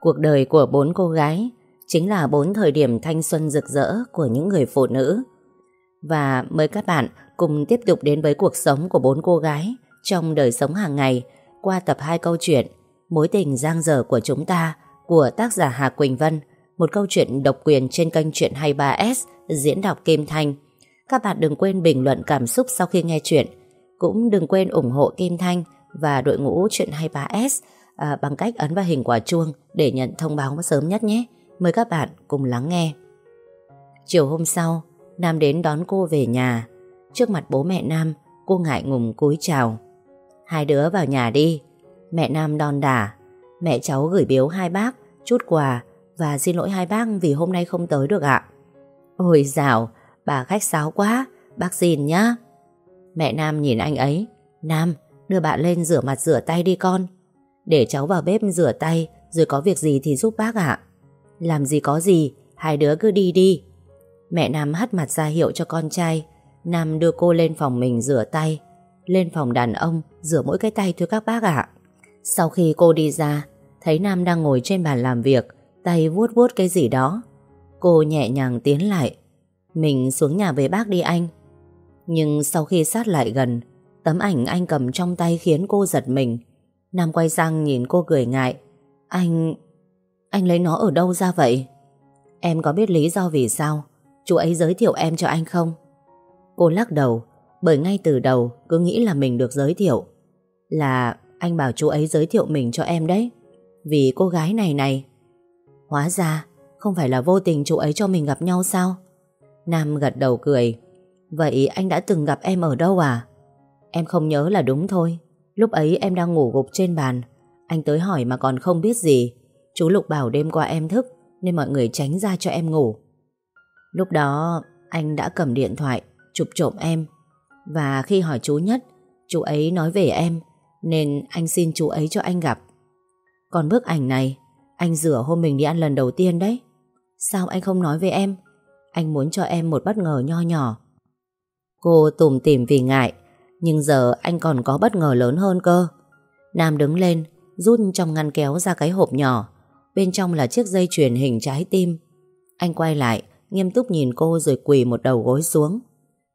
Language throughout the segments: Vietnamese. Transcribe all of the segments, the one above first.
Cuộc đời của bốn cô gái chính là bốn thời điểm thanh xuân rực rỡ của những người phụ nữ. Và mời các bạn cùng tiếp tục đến với cuộc sống của bốn cô gái trong đời sống hàng ngày qua tập 2 câu chuyện Mối tình giang dở của chúng ta của tác giả Hà Quỳnh Vân, một câu chuyện độc quyền trên kênh truyện 23S diễn đọc Kim Thanh. Các bạn đừng quên bình luận cảm xúc sau khi nghe chuyện. Cũng đừng quên ủng hộ Kim Thanh và đội ngũ truyện 23S à, bằng cách ấn vào hình quả chuông để nhận thông báo sớm nhất nhé. Mời các bạn cùng lắng nghe. Chiều hôm sau, Nam đến đón cô về nhà. Trước mặt bố mẹ Nam, cô ngại ngùng cúi chào. Hai đứa vào nhà đi. Mẹ Nam đòn đả. Mẹ cháu gửi biếu hai bác, chút quà và xin lỗi hai bác vì hôm nay không tới được ạ. Ôi dào, bà khách sáo quá, bác xin nhá. Mẹ Nam nhìn anh ấy. Nam, đưa bạn lên rửa mặt rửa tay đi con. Để cháu vào bếp rửa tay, rồi có việc gì thì giúp bác ạ. Làm gì có gì, hai đứa cứ đi đi. Mẹ Nam hắt mặt ra hiệu cho con trai. Nam đưa cô lên phòng mình rửa tay. Lên phòng đàn ông, rửa mỗi cái tay thưa các bác ạ. Sau khi cô đi ra, thấy Nam đang ngồi trên bàn làm việc, tay vuốt vuốt cái gì đó. Cô nhẹ nhàng tiến lại. Mình xuống nhà với bác đi anh. Nhưng sau khi sát lại gần, tấm ảnh anh cầm trong tay khiến cô giật mình. Nam quay sang nhìn cô cười ngại. Anh... Anh lấy nó ở đâu ra vậy? Em có biết lý do vì sao chú ấy giới thiệu em cho anh không? Cô lắc đầu, bởi ngay từ đầu cứ nghĩ là mình được giới thiệu. Là anh bảo chú ấy giới thiệu mình cho em đấy. Vì cô gái này này. Hóa ra, không phải là vô tình chú ấy cho mình gặp nhau sao? Nam gật đầu cười. Vậy anh đã từng gặp em ở đâu à? Em không nhớ là đúng thôi. Lúc ấy em đang ngủ gục trên bàn. Anh tới hỏi mà còn không biết gì. Chú Lục bảo đêm qua em thức, nên mọi người tránh ra cho em ngủ. Lúc đó, anh đã cầm điện thoại, chụp trộm em và khi hỏi chú Nhất, chú ấy nói về em, nên anh xin chú ấy cho anh gặp. Còn bức ảnh này, anh rửa hôm mình đi ăn lần đầu tiên đấy. Sao anh không nói với em? Anh muốn cho em một bất ngờ nho nhỏ. Cô tùm tìm vì ngại nhưng giờ anh còn có bất ngờ lớn hơn cơ. Nam đứng lên, rút trong ngăn kéo ra cái hộp nhỏ. Bên trong là chiếc dây chuyền hình trái tim. Anh quay lại, Nghiêm túc nhìn cô rồi quỳ một đầu gối xuống.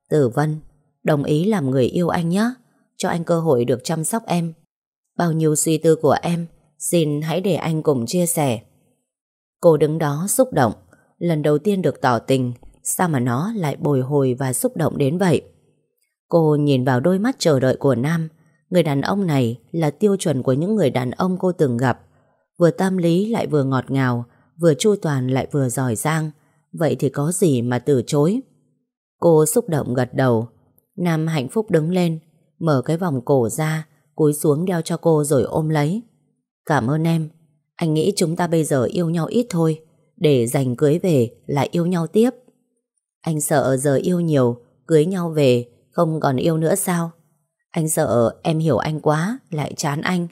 Tử Vân, Đồng ý làm người yêu anh nhé Cho anh cơ hội được chăm sóc em. Bao nhiêu suy tư của em, Xin hãy để anh cùng chia sẻ. Cô đứng đó xúc động. Lần đầu tiên được tỏ tình, Sao mà nó lại bồi hồi và xúc động đến vậy? Cô nhìn vào đôi mắt chờ đợi của Nam. Người đàn ông này là tiêu chuẩn của những người đàn ông cô từng gặp. Vừa tâm lý lại vừa ngọt ngào, Vừa chu toàn lại vừa giỏi giang. Vậy thì có gì mà từ chối? Cô xúc động gật đầu. Nam hạnh phúc đứng lên, Mở cái vòng cổ ra, Cúi xuống đeo cho cô rồi ôm lấy. Cảm ơn em. Anh nghĩ chúng ta bây giờ yêu nhau ít thôi. Để dành cưới về lại yêu nhau tiếp. Anh sợ giờ yêu nhiều, Cưới nhau về không còn yêu nữa sao Anh sợ em hiểu anh quá Lại chán anh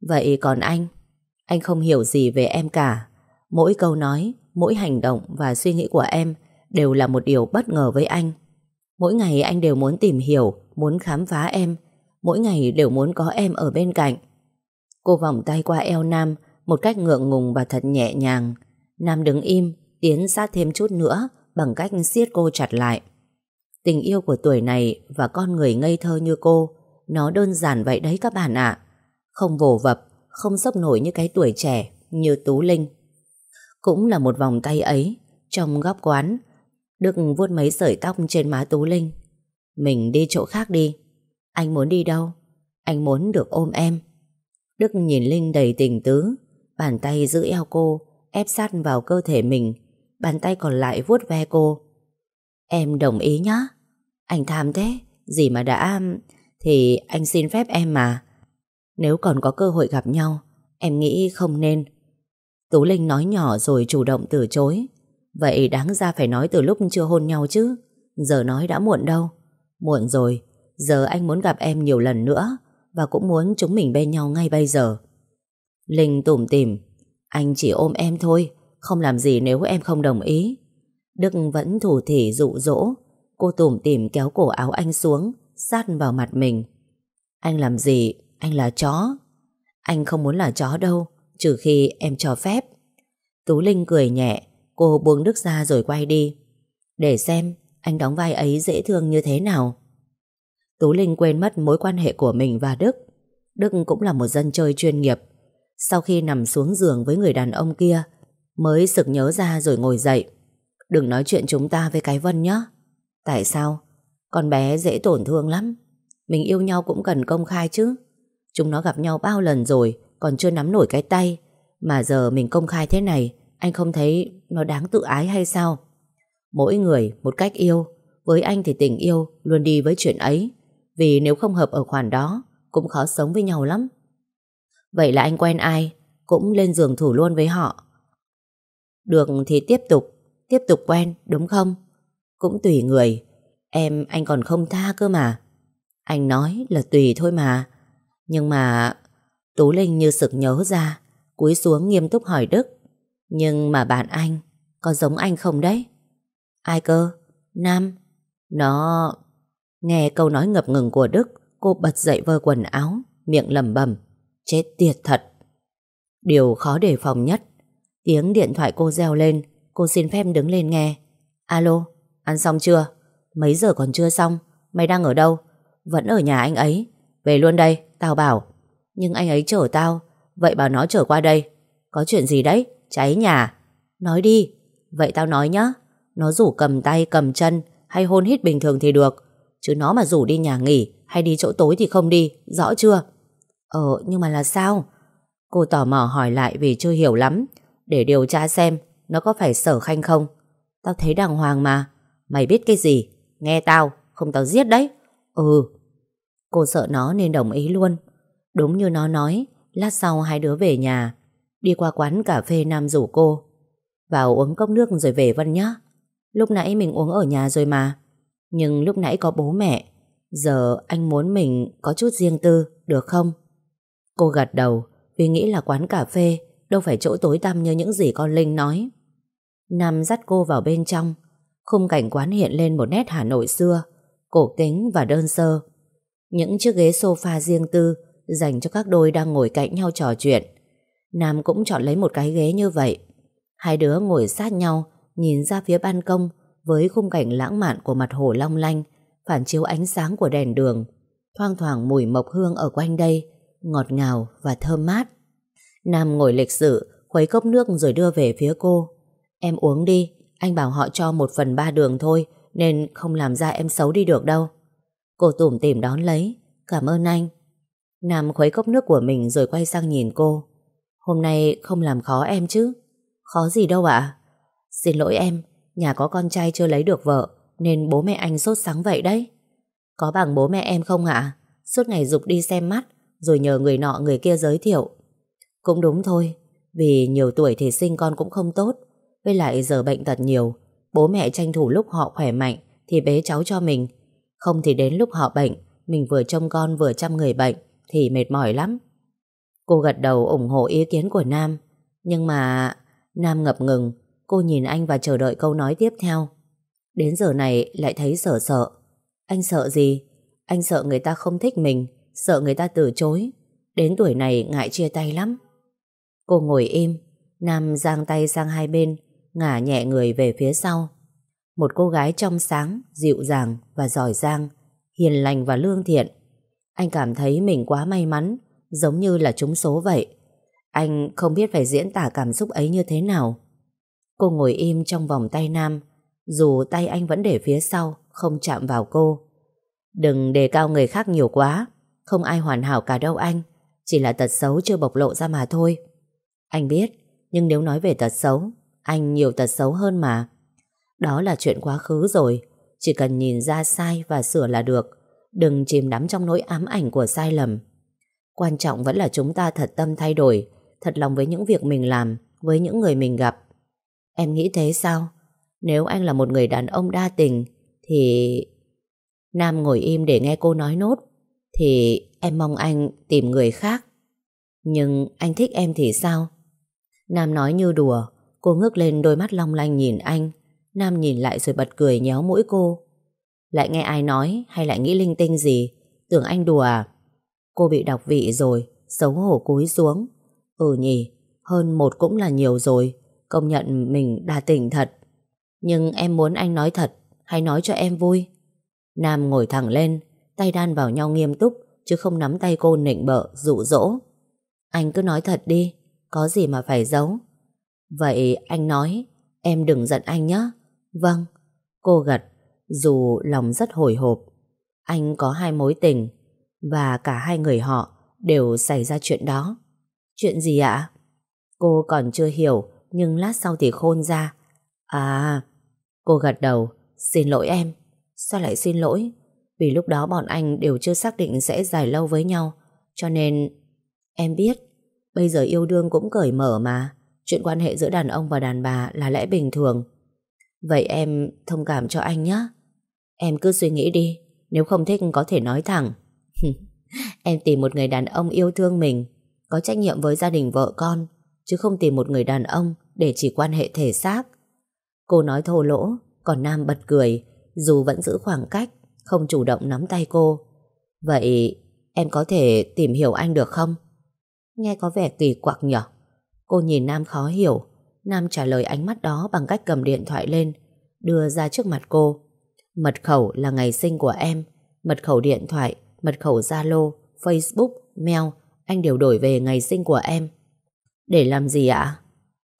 Vậy còn anh anh không hiểu gì về em cả. Mỗi câu nói, mỗi hành động và suy nghĩ của em đều là một điều bất ngờ với anh. Mỗi ngày anh đều muốn tìm hiểu, muốn khám phá em. Mỗi ngày đều muốn có em ở bên cạnh. Cô vòng tay qua eo Nam một cách ngượng ngùng và thật nhẹ nhàng. Nam đứng im, tiến sát thêm chút nữa bằng cách siết cô chặt lại. Tình yêu của tuổi này và con người ngây thơ như cô, nó đơn giản vậy đấy các bạn ạ. Không vồ vập, không sốc nổi như cái tuổi trẻ như Tú Linh. Cũng là một vòng tay ấy, trong góc quán, Đức vuốt mấy sợi tóc trên má Tú Linh. Mình đi chỗ khác đi. Anh muốn đi đâu? Anh muốn được ôm em. Đức nhìn Linh đầy tình tứ, bàn tay giữ eo cô, ép sát vào cơ thể mình, bàn tay còn lại vuốt ve cô. Em đồng ý nhá. Anh tham thế, gì mà đã... Thì anh xin phép em mà. Nếu còn có cơ hội gặp nhau Em nghĩ không nên. Tú Linh nói nhỏ rồi chủ động từ chối. Vậy đáng ra phải nói từ lúc chưa hôn nhau chứ. Giờ nói đã muộn đâu. Muộn rồi Giờ anh muốn gặp em nhiều lần nữa Và cũng muốn chúng mình bên nhau ngay bây giờ. Linh tủm tỉm Anh chỉ ôm em thôi Không làm gì nếu em không đồng ý. Đức vẫn thủ thỉ dụ dỗ. Cô tủm tỉm kéo cổ áo anh xuống, Sát vào mặt mình. Anh làm gì? Anh là chó. Anh không muốn là chó đâu, Trừ khi em cho phép. Tú Linh cười nhẹ, Cô buông Đức ra rồi quay đi. Để xem, anh đóng vai ấy dễ thương như thế nào. Tú Linh quên mất mối quan hệ của mình và Đức. Đức cũng là một dân chơi chuyên nghiệp. Sau khi nằm xuống giường với người đàn ông kia, Mới sực nhớ ra rồi ngồi dậy. Đừng nói chuyện chúng ta với cái Vân nhé Tại sao? Con bé dễ tổn thương lắm. Mình yêu nhau cũng cần công khai chứ. Chúng nó gặp nhau bao lần rồi, Còn chưa nắm nổi cái tay. Mà giờ mình công khai thế này, Anh không thấy nó đáng tự ái hay sao? Mỗi người một cách yêu. Với anh thì tình yêu Luôn đi với chuyện ấy. Vì nếu không hợp ở khoản đó, Cũng khó sống với nhau lắm. Vậy là anh quen ai? Cũng lên giường thủ luôn với họ. Được thì tiếp tục. Tiếp tục quen, đúng không? Cũng tùy người. Em, anh còn không tha cơ mà. Anh nói là tùy thôi mà. Nhưng mà Tú Linh như sực nhớ ra, Cúi xuống nghiêm túc hỏi Đức. Nhưng mà bạn anh, Có giống anh không đấy? Ai cơ? Nam. Nó... Nghe câu nói ngập ngừng của Đức, Cô bật dậy vơ quần áo, Miệng lẩm bẩm, Chết tiệt thật. Điều khó đề phòng nhất, Tiếng điện thoại cô reo lên Cô xin phép đứng lên nghe Alo, ăn xong chưa? Mấy giờ còn chưa xong? Mày đang ở đâu? Vẫn ở nhà anh ấy Về luôn đây, tao bảo Nhưng anh ấy chở tao Vậy bảo nó chở qua đây Có chuyện gì đấy? Cháy nhà Nói đi Vậy tao nói nhá Nó rủ cầm tay cầm chân Hay hôn hít bình thường thì được Chứ nó mà rủ đi nhà nghỉ Hay đi chỗ tối thì không đi Rõ chưa? Ờ nhưng mà là sao? Cô tò mò hỏi lại vì chưa hiểu lắm Để điều tra xem nó có phải sở khanh không Tao thấy đàng hoàng mà Mày biết cái gì Nghe tao, không tao giết đấy. Ừ. Cô sợ nó nên đồng ý luôn. Đúng như nó nói, lát sau hai đứa về nhà. Đi qua quán cà phê Nam rủ cô. Vào uống cốc nước rồi về Vân nhá. Lúc nãy mình uống ở nhà rồi mà. Nhưng lúc nãy có bố mẹ. Giờ anh muốn mình có chút riêng tư, được không? Cô gật đầu, vì nghĩ là quán cà phê, đâu phải chỗ tối tăm như những gì con Linh nói. Nam dắt cô vào bên trong, Khung cảnh quán hiện lên một nét Hà Nội xưa, cổ kính và đơn sơ. Những chiếc ghế sofa riêng tư dành cho các đôi đang ngồi cạnh nhau trò chuyện. Nam cũng chọn lấy một cái ghế như vậy. Hai đứa ngồi sát nhau, nhìn ra phía ban công với khung cảnh lãng mạn của mặt hồ long lanh, phản chiếu ánh sáng của đèn đường. Thoang thoảng mùi mộc hương ở quanh đây, ngọt ngào và thơm mát. Nam ngồi lịch sự, khuấy cốc nước rồi đưa về phía cô. Em uống đi, anh bảo họ cho một phần ba đường thôi Nên không làm ra em xấu đi được đâu. Cô tủm tỉm đón lấy Cảm ơn anh. Nam khuấy cốc nước của mình rồi quay sang nhìn cô. Hôm nay không làm khó em chứ? Khó gì đâu ạ. Xin lỗi em Nhà có con trai chưa lấy được vợ Nên bố mẹ anh sốt sáng vậy đấy. Có bằng bố mẹ em không ạ? Suốt ngày dục đi xem mắt Rồi nhờ người nọ người kia giới thiệu. Cũng đúng thôi Vì nhiều tuổi thì sinh con cũng không tốt với lại giờ bệnh tật nhiều, Bố mẹ tranh thủ lúc họ khỏe mạnh Thì bế cháu cho mình. Không thì đến lúc họ bệnh, Mình vừa trông con vừa chăm người bệnh Thì mệt mỏi lắm. Cô gật đầu ủng hộ ý kiến của Nam. Nhưng mà Nam ngập ngừng, Cô nhìn anh và chờ đợi câu nói tiếp theo. Đến giờ này lại thấy sợ sợ. Anh sợ gì? Anh sợ người ta không thích mình, Sợ người ta từ chối. Đến tuổi này ngại chia tay lắm. Cô ngồi im, Nam giang tay sang hai bên ngả nhẹ người về phía sau. Một cô gái trong sáng, dịu dàng và giỏi giang, hiền lành và lương thiện. Anh cảm thấy mình quá may mắn, giống như là trúng số vậy. Anh không biết phải diễn tả cảm xúc ấy như thế nào. Cô ngồi im trong vòng tay Nam, dù tay anh vẫn để phía sau, không chạm vào cô. Đừng đề cao người khác nhiều quá, không ai hoàn hảo cả đâu anh, chỉ là tật xấu chưa bộc lộ ra mà thôi. Anh biết, nhưng nếu nói về tật xấu, anh nhiều tật xấu hơn mà. Đó là chuyện quá khứ rồi. Chỉ cần nhìn ra sai và sửa là được. Đừng chìm đắm trong nỗi ám ảnh của sai lầm. Quan trọng vẫn là chúng ta thật tâm thay đổi, thật lòng với những việc mình làm, với những người mình gặp. Em nghĩ thế sao? Nếu anh là một người đàn ông đa tình, thì... Nam ngồi im để nghe cô nói nốt. Thì em mong anh tìm người khác. Nhưng anh thích em thì sao? Nam nói như đùa, Cô ngước lên đôi mắt long lanh nhìn anh. Nam nhìn lại rồi bật cười nhéo mũi cô. Lại nghe ai nói Hay lại nghĩ linh tinh gì? Tưởng anh đùa à? Cô bị đọc vị rồi Xấu hổ cúi xuống. Ừ nhỉ Hơn một cũng là nhiều rồi Công nhận mình đa tình thật. Nhưng em muốn anh nói thật Hay nói cho em vui? Nam ngồi thẳng lên Tay đan vào nhau nghiêm túc Chứ không nắm tay cô nịnh bợ, dụ dỗ. Anh cứ nói thật đi Có gì mà phải giấu. Vậy anh nói, Em đừng giận anh nhé Vâng. Cô gật, Dù lòng rất hồi hộp. Anh có hai mối tình, Và cả hai người họ Đều xảy ra chuyện đó. Chuyện gì ạ? Cô còn chưa hiểu, Nhưng lát sau thì khôn ra. À Cô gật đầu, Xin lỗi em. Sao lại xin lỗi? Vì lúc đó bọn anh đều chưa xác định sẽ dài lâu với nhau, Cho nên Em biết, Bây giờ yêu đương cũng cởi mở mà. Chuyện quan hệ giữa đàn ông và đàn bà là lẽ bình thường. Vậy em thông cảm cho anh nhé Em cứ suy nghĩ đi, Nếu không thích có thể nói thẳng. Em tìm một người đàn ông yêu thương mình, Có trách nhiệm với gia đình vợ con, Chứ không tìm một người đàn ông Để chỉ quan hệ thể xác. Cô nói thô lỗ, Còn Nam bật cười, Dù vẫn giữ khoảng cách, Không chủ động nắm tay cô. Vậy em có thể tìm hiểu anh được không? Nghe có vẻ kỳ quặc nhở. Cô nhìn Nam khó hiểu. Nam trả lời ánh mắt đó bằng cách cầm điện thoại lên Đưa ra trước mặt cô. Mật khẩu là ngày sinh của em. Mật khẩu điện thoại Mật khẩu Zalo, Facebook, mail Anh đều đổi về ngày sinh của em. Để làm gì ạ?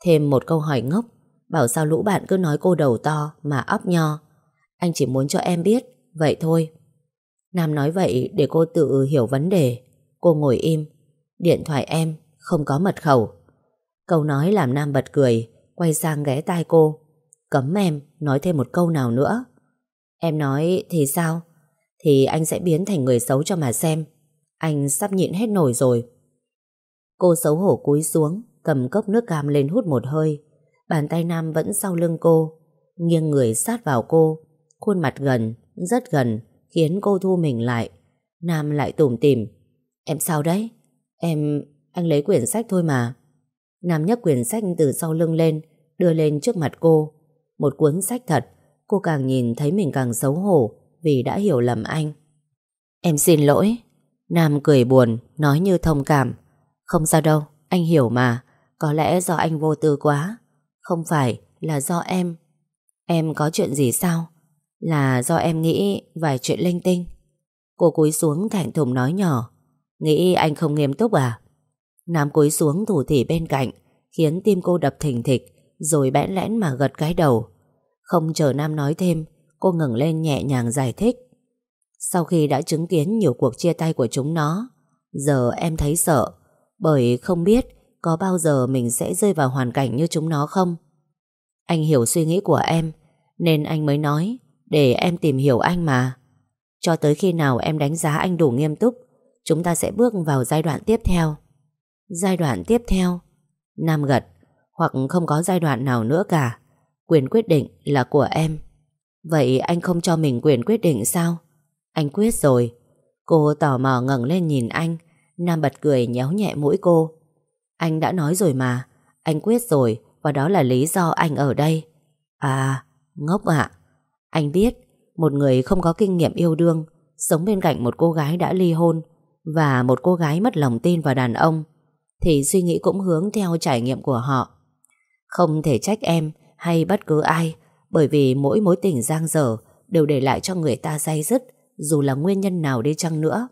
Thêm một câu hỏi ngốc. Bảo sao lũ bạn cứ nói cô đầu to Mà ấp nho? Anh chỉ muốn cho em biết Vậy thôi. Nam nói vậy để cô tự hiểu vấn đề. Cô ngồi im. Điện thoại em không có mật khẩu. Câu nói làm Nam bật cười Quay sang ghé tai cô. Cấm em nói thêm một câu nào nữa. Em nói thì sao? Thì anh sẽ biến thành người xấu cho mà xem. Anh sắp nhịn hết nổi rồi. Cô xấu hổ cúi xuống Cầm cốc nước cam lên hút một hơi. Bàn tay Nam vẫn sau lưng cô Nghiêng người sát vào cô. Khuôn mặt gần, rất gần Khiến cô thu mình lại. Nam lại tủm tỉm Em sao đấy? Em... anh lấy quyển sách thôi mà. Nam nhấc quyển sách từ sau lưng lên Đưa lên trước mặt cô. Một cuốn sách thật Cô càng nhìn thấy mình càng xấu hổ Vì đã hiểu lầm anh. Em xin lỗi. Nam cười buồn Nói như thông cảm. Không sao đâu Anh hiểu mà. Có lẽ do anh vô tư quá. Không phải là do em. Em có chuyện gì sao? Là do em nghĩ vài chuyện linh tinh. Cô cúi xuống thẹn thùng nói nhỏ. Nghĩ anh không nghiêm túc à Nam cúi xuống thủ thỉ bên cạnh, Khiến tim cô đập thình thịch, Rồi bẽn lẽn mà gật cái đầu. Không chờ Nam nói thêm, Cô ngẩng lên nhẹ nhàng giải thích. Sau khi đã chứng kiến nhiều cuộc chia tay của chúng nó, Giờ em thấy sợ, Bởi không biết Có bao giờ mình sẽ rơi vào hoàn cảnh như chúng nó không. Anh hiểu suy nghĩ của em, Nên anh mới nói, Để em tìm hiểu anh mà. Cho tới khi nào em đánh giá anh đủ nghiêm túc, Chúng ta sẽ bước vào giai đoạn tiếp theo. Giai đoạn tiếp theo, Nam gật Hoặc không có giai đoạn nào nữa cả, Quyền quyết định là của em. Vậy anh không cho mình quyền quyết định sao? Anh quyết rồi. Cô tò mò ngẩng lên nhìn anh, Nam bật cười nhéo nhẹ mũi cô. Anh đã nói rồi mà, Anh quyết rồi, Và đó là lý do anh ở đây. À ngốc ạ. Anh biết, Một người không có kinh nghiệm yêu đương, Sống bên cạnh một cô gái đã ly hôn, Và một cô gái mất lòng tin vào đàn ông thì suy nghĩ cũng hướng theo trải nghiệm của họ. Không thể trách em hay bất cứ ai, bởi vì mỗi mối tình giang dở đều để lại cho người ta day dứt, dù là nguyên nhân nào đi chăng nữa.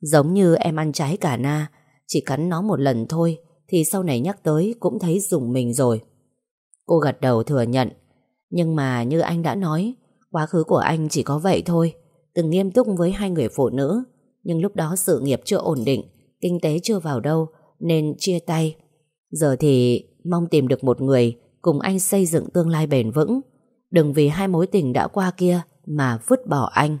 Giống như em ăn trái cả na, chỉ cắn nó một lần thôi thì sau này nhắc tới cũng thấy dùng mình rồi. Cô gật đầu thừa nhận, nhưng mà như anh đã nói, quá khứ của anh chỉ có vậy thôi, từng nghiêm túc với hai người phụ nữ, nhưng lúc đó sự nghiệp chưa ổn định, kinh tế chưa vào đâu nên chia tay. Giờ thì mong tìm được một người cùng anh xây dựng tương lai bền vững. Đừng vì hai mối tình đã qua kia mà vứt bỏ anh.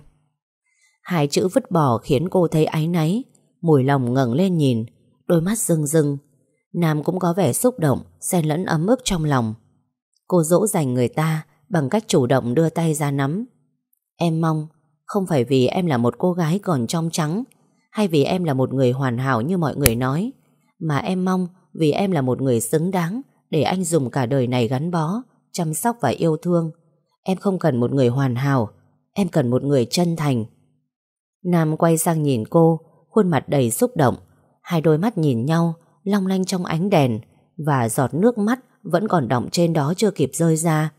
Hai chữ vứt bỏ khiến cô thấy áy náy, mùi lòng ngẩng lên nhìn, đôi mắt rưng rưng. Nam cũng có vẻ xúc động, xen lẫn ấm ức trong lòng. Cô dỗ dành người ta bằng cách chủ động đưa tay ra nắm. Em mong, không phải vì em là một cô gái còn trong trắng, hay vì em là một người hoàn hảo như mọi người nói, mà em mong vì em là một người xứng đáng để anh dùng cả đời này gắn bó, chăm sóc và yêu thương. Em không cần một người hoàn hảo, em cần một người chân thành. Nam quay sang nhìn cô, khuôn mặt đầy xúc động, hai đôi mắt nhìn nhau, long lanh trong ánh đèn, và giọt nước mắt vẫn còn đọng trên đó chưa kịp rơi ra.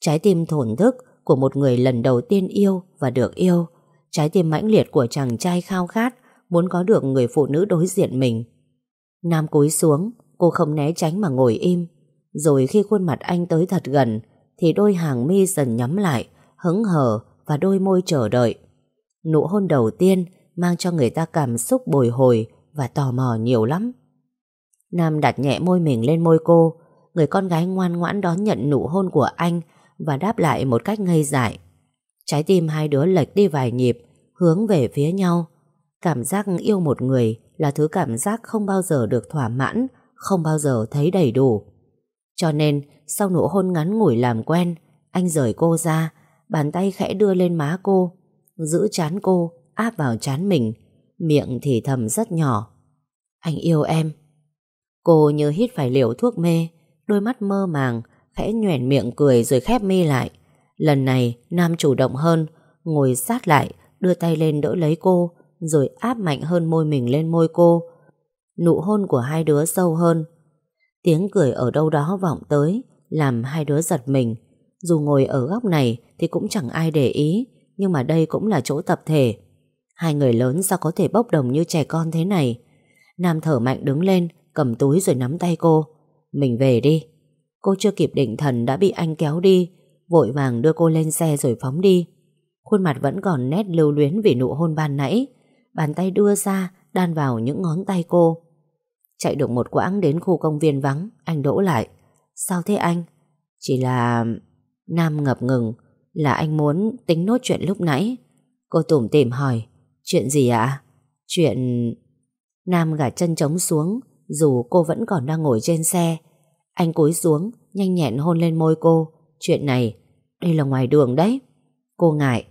Trái tim thổn thức của một người lần đầu tiên yêu và được yêu. Trái tim mãnh liệt của chàng trai khao khát muốn có được người phụ nữ đối diện mình. Nam cúi xuống, cô không né tránh mà ngồi im. Rồi khi khuôn mặt anh tới thật gần, thì đôi hàng mi dần nhắm lại, hứng hờ và đôi môi chờ đợi. Nụ hôn đầu tiên mang cho người ta cảm xúc bồi hồi và tò mò nhiều lắm. Nam đặt nhẹ môi mình lên môi cô, người con gái ngoan ngoãn đón nhận nụ hôn của anh và đáp lại một cách ngây dại. Trái tim hai đứa lệch đi vài nhịp, hướng về phía nhau. Cảm giác yêu một người là thứ cảm giác không bao giờ được thỏa mãn, không bao giờ thấy đầy đủ. Cho nên, sau nụ hôn ngắn ngủi làm quen, anh rời cô ra, bàn tay khẽ đưa lên má cô, giữ chán cô, áp vào chán mình, miệng thì thầm rất nhỏ. Anh yêu em. Cô như hít phải liều thuốc mê, đôi mắt mơ màng, khẽ nhoẻn miệng cười rồi khép mi lại. Lần này, Nam chủ động hơn, ngồi sát lại, đưa tay lên đỡ lấy cô, rồi áp mạnh hơn môi mình lên môi cô. Nụ hôn của hai đứa sâu hơn. Tiếng cười ở đâu đó vọng tới, làm hai đứa giật mình. Dù ngồi ở góc này thì cũng chẳng ai để ý, nhưng mà đây cũng là chỗ tập thể. Hai người lớn sao có thể bốc đồng như trẻ con thế này? Nam thở mạnh đứng lên, cầm túi rồi nắm tay cô. Mình về đi. Cô chưa kịp định thần đã bị anh kéo đi, vội vàng đưa cô lên xe rồi phóng đi. Khuôn mặt vẫn còn nét lưu luyến vì nụ hôn ban nãy. Bàn tay đưa ra, đan vào những ngón tay cô. Chạy được một quãng đến khu công viên vắng, anh đỗ lại. Sao thế anh? Chỉ là... Nam ngập ngừng, là anh muốn tính nốt chuyện lúc nãy. Cô tủm tỉm hỏi, chuyện gì ạ? Chuyện... Nam gạt chân trống xuống, dù cô vẫn còn đang ngồi trên xe. Anh cúi xuống, nhanh nhẹn hôn lên môi cô. Chuyện này, đây là ngoài đường đấy. Cô ngại,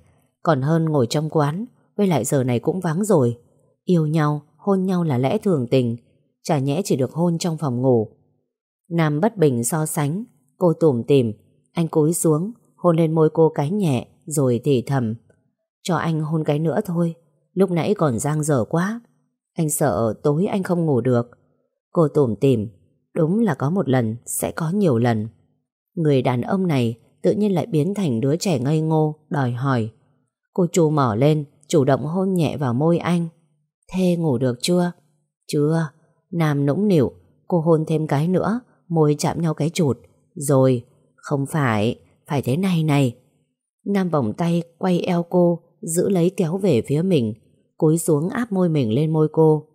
còn hơn ngồi trong quán, với lại giờ này cũng vắng rồi. Yêu nhau, hôn nhau là lẽ thường tình, chả nhẽ chỉ được hôn trong phòng ngủ. Nam bất bình so sánh, cô tủm tìm, anh cúi xuống, hôn lên môi cô cái nhẹ, rồi thì thầm. Cho anh hôn cái nữa thôi, lúc nãy còn giang dở quá. Anh sợ tối anh không ngủ được. Cô tủm tìm, đúng là có một lần, sẽ có nhiều lần. Người đàn ông này tự nhiên lại biến thành đứa trẻ ngây ngô, đòi hỏi. Cô trù mỏ lên, chủ động hôn nhẹ vào môi anh. Thê ngủ được chưa? Chưa. Nam nũng nịu, cô hôn thêm cái nữa, môi chạm nhau cái chụt. Rồi, không phải, phải thế này này. Nam vòng tay quay eo cô, giữ lấy kéo về phía mình, cúi xuống áp môi mình lên môi cô.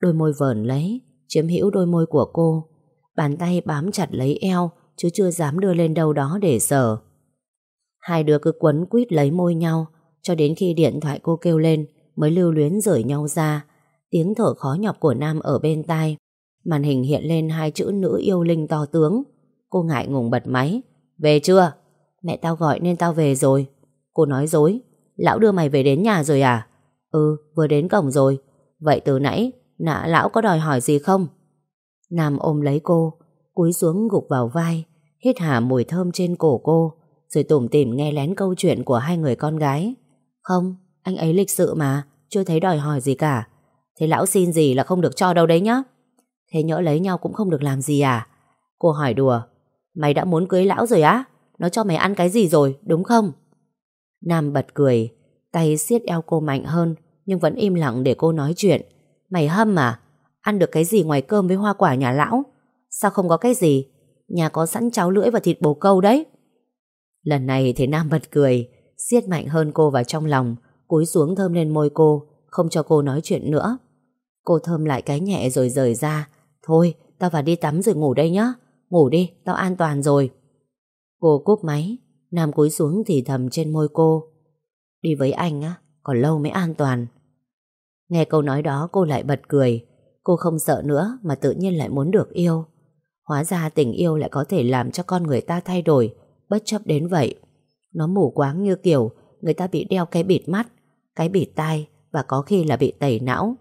Đôi môi vờn lấy, chiếm hữu đôi môi của cô. Bàn tay bám chặt lấy eo, chứ chưa dám đưa lên đâu đó để sờ. Hai đứa cứ quấn quýt lấy môi nhau, cho đến khi điện thoại cô kêu lên, mới lưu luyến rời nhau ra. Tiếng thở khó nhọc của Nam ở bên tai. Màn hình hiện lên hai chữ nữ yêu linh to tướng. Cô ngại ngùng bật máy. Về chưa? Mẹ tao gọi nên tao về rồi. Cô nói dối. Lão đưa mày về đến nhà rồi à? Ừ, vừa đến cổng rồi. Vậy từ nãy, nạ lão có đòi hỏi gì không? Nam ôm lấy cô, cúi xuống gục vào vai, hít hà mùi thơm trên cổ cô, rồi tủm tỉm nghe lén câu chuyện của hai người con gái. Không, anh ấy lịch sự mà, chưa thấy đòi hỏi gì cả. Thế lão xin gì là không được cho đâu đấy nhá. Thế nhỡ lấy nhau cũng không được làm gì à? Cô hỏi đùa, mày đã muốn cưới lão rồi á? Nó cho mày ăn cái gì rồi, đúng không? Nam bật cười, tay siết eo cô mạnh hơn, nhưng vẫn im lặng để cô nói chuyện. Mày hâm à? Ăn được cái gì ngoài cơm với hoa quả nhà lão? Sao không có cái gì? Nhà có sẵn cháo lưỡi và thịt bồ câu đấy. Lần này thì Nam bật cười, siết mạnh hơn cô vào trong lòng, cúi xuống thơm lên môi cô, không cho cô nói chuyện nữa. Cô thơm lại cái nhẹ rồi rời ra. Thôi, tao vào đi tắm rồi ngủ đây nhá. Ngủ đi, tao an toàn rồi. Cô cúp máy, Nam cúi xuống thì thầm trên môi cô. Đi với anh á, còn lâu mới an toàn. Nghe câu nói đó cô lại bật cười. Cô không sợ nữa mà tự nhiên lại muốn được yêu. Hóa ra tình yêu lại có thể làm cho con người ta thay đổi, bất chấp đến vậy. Nó mù quáng như kiểu người ta bị đeo cái bịt mắt, cái bịt tai và có khi là bị tẩy não.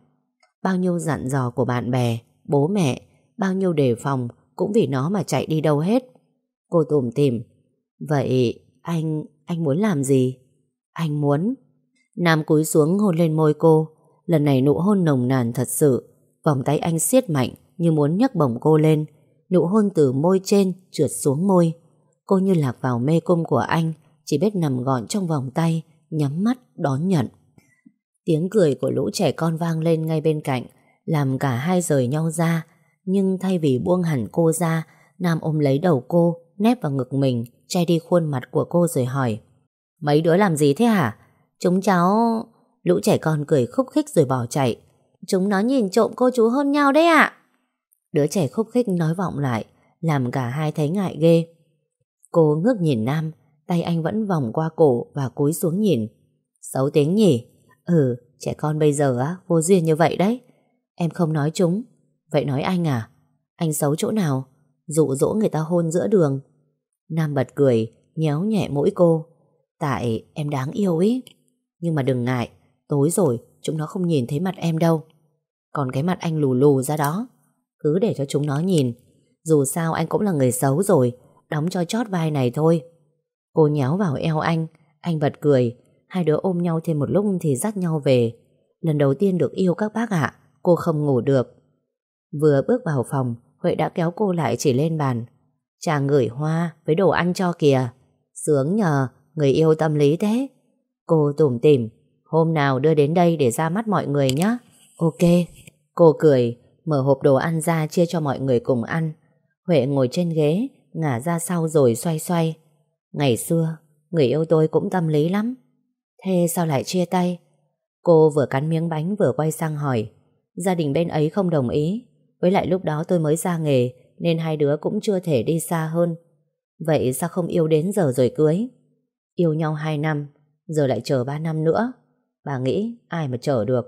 Bao nhiêu dặn dò của bạn bè, bố mẹ, bao nhiêu đề phòng cũng vì nó mà chạy đi đâu hết. Cô tùm tìm. Vậy anh, anh muốn làm gì? Anh muốn. Nam cúi xuống hôn lên môi cô. Lần này nụ hôn nồng nàn thật sự. Vòng tay anh siết mạnh như muốn nhấc bổng cô lên. Nụ hôn từ môi trên trượt xuống môi. Cô như lạc vào mê cung của anh, chỉ biết nằm gọn trong vòng tay, nhắm mắt đón nhận. Tiếng cười của lũ trẻ con vang lên ngay bên cạnh, làm cả hai rời nhau ra. Nhưng thay vì buông hẳn cô ra, Nam ôm lấy đầu cô, nép vào ngực mình, che đi khuôn mặt của cô rồi hỏi. Mấy đứa làm gì thế hả? Chúng cháu... Lũ trẻ con cười khúc khích rồi bỏ chạy. Chúng nó nhìn trộm cô chú hôn nhau đấy ạ. Đứa trẻ khúc khích nói vọng lại, làm cả hai thấy ngại ghê. Cô ngước nhìn Nam, tay anh vẫn vòng qua cổ và cúi xuống nhìn. Xấu tính nhỉ? Ừ, trẻ con bây giờ á, vô duyên như vậy đấy. Em không nói chúng. Vậy nói anh à? Anh xấu chỗ nào? Dụ dỗ người ta hôn giữa đường. Nam bật cười, nhéo nhẹ mũi cô. Tại em đáng yêu ý. Nhưng mà đừng ngại, tối rồi chúng nó không nhìn thấy mặt em đâu. Còn cái mặt anh lù lù ra đó, cứ để cho chúng nó nhìn. Dù sao anh cũng là người xấu rồi, đóng cho chót vai này thôi. Cô nhéo vào eo anh, anh bật cười. Hai đứa ôm nhau thêm một lúc thì dắt nhau về. Lần đầu tiên được yêu các bác ạ, cô không ngủ được. Vừa bước vào phòng, Huệ đã kéo cô lại chỉ lên bàn. Chàng gửi hoa với đồ ăn cho kìa. Sướng nhờ, người yêu tâm lý thế. Cô tủm tỉm, hôm nào đưa đến đây để ra mắt mọi người nhé. Ok. Cô cười, mở hộp đồ ăn ra chia cho mọi người cùng ăn. Huệ ngồi trên ghế, ngả ra sau rồi xoay xoay. Ngày xưa, người yêu tôi cũng tâm lý lắm. Thế sao lại chia tay? Cô vừa cắn miếng bánh vừa quay sang hỏi. Gia đình bên ấy không đồng ý. Với lại lúc đó tôi mới ra nghề nên hai đứa cũng chưa thể đi xa hơn. Vậy sao không yêu đến giờ rồi cưới? Yêu nhau hai năm, giờ lại chờ ba năm nữa. Bà nghĩ ai mà chờ được.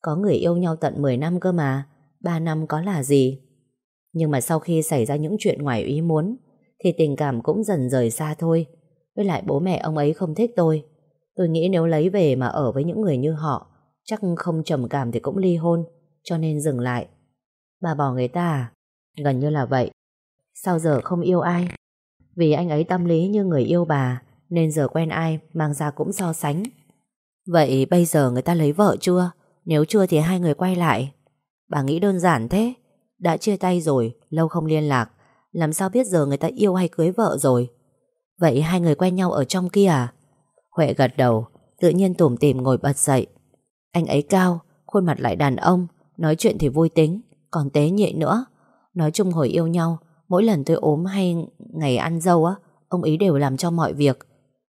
Có người yêu nhau tận 10 năm cơ mà, ba năm có là gì? Nhưng mà sau khi xảy ra những chuyện ngoài ý muốn, thì tình cảm cũng dần rời xa thôi. Với lại bố mẹ ông ấy không thích tôi. Tôi nghĩ nếu lấy về mà ở với những người như họ, chắc không trầm cảm thì cũng ly hôn, cho nên dừng lại. Bà bỏ người ta à? Gần như là vậy. Sao giờ không yêu ai? Vì anh ấy tâm lý như người yêu bà, nên giờ quen ai mang ra cũng so sánh. Vậy bây giờ người ta lấy vợ chưa? Nếu chưa thì hai người quay lại. Bà nghĩ đơn giản thế. Đã chia tay rồi, lâu không liên lạc. Làm sao biết giờ người ta yêu hay cưới vợ rồi? Vậy hai người quen nhau ở trong kia à? Huệ gật đầu, tự nhiên tủm tìm ngồi bật dậy. Anh ấy cao, khuôn mặt lại đàn ông, nói chuyện thì vui tính, còn tế nhị nữa. Nói chung hồi yêu nhau, mỗi lần tôi ốm hay ngày ăn dâu á, ông ý đều làm cho mọi việc.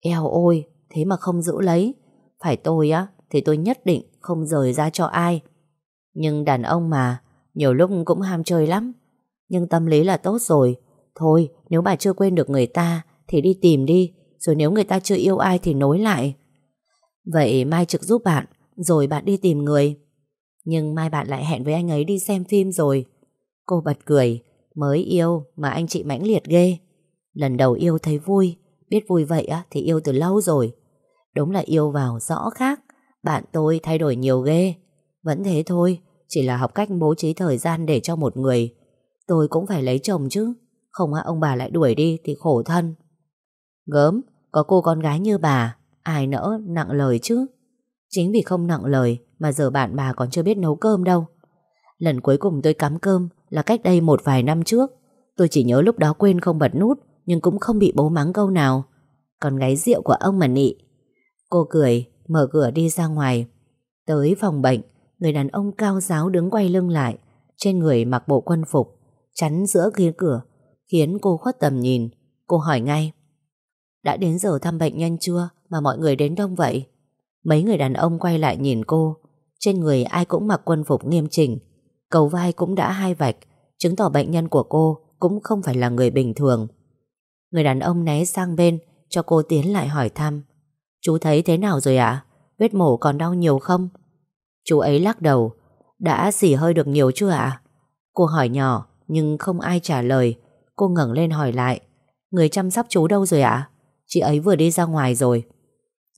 Eo ôi, thế mà không giữ lấy. Phải tôi á, thì tôi nhất định không rời ra cho ai. Nhưng đàn ông mà, nhiều lúc cũng ham chơi lắm. Nhưng tâm lý là tốt rồi. Thôi, nếu bà chưa quên được người ta, thì đi tìm đi. Rồi nếu người ta chưa yêu ai thì nối lại. Vậy Mai trực giúp bạn, rồi bạn đi tìm người. Nhưng mai bạn lại hẹn với anh ấy đi xem phim rồi. Cô bật cười, mới yêu mà anh chị mãnh liệt ghê. Lần đầu yêu thấy vui, biết vui vậy á thì yêu từ lâu rồi. Đúng là yêu vào rõ khác, bạn tôi thay đổi nhiều ghê. Vẫn thế thôi, chỉ là học cách bố trí thời gian để cho một người. Tôi cũng phải lấy chồng chứ, không hả ông bà lại đuổi đi thì khổ thân. Gớm, có cô con gái như bà, ai nỡ nặng lời chứ. Chính vì không nặng lời mà giờ bạn bà còn chưa biết nấu cơm đâu. Lần cuối cùng tôi cắm cơm là cách đây một vài năm trước. Tôi chỉ nhớ lúc đó quên không bật nút nhưng cũng không bị bố mắng câu nào. Còn gái rượu của ông mà nị. Cô cười, mở cửa đi ra ngoài. Tới phòng bệnh, người đàn ông cao giáo đứng quay lưng lại. Trên người mặc bộ quân phục, chắn giữa kia cửa, khiến cô khuất tầm nhìn. Cô hỏi ngay. Đã đến giờ thăm bệnh nhân chưa mà mọi người đến đông vậy? Mấy người đàn ông quay lại nhìn cô. Trên người ai cũng mặc quân phục nghiêm chỉnh. Cầu vai cũng đã hai vạch, chứng tỏ bệnh nhân của cô cũng không phải là người bình thường. Người đàn ông né sang bên, cho cô tiến lại hỏi thăm. Chú thấy thế nào rồi ạ? Vết mổ còn đau nhiều không? Chú ấy lắc đầu. Đã xỉ hơi được nhiều chưa ạ? Cô hỏi nhỏ, nhưng không ai trả lời. Cô ngẩng lên hỏi lại. Người chăm sóc chú đâu rồi ạ? Chị ấy vừa đi ra ngoài rồi.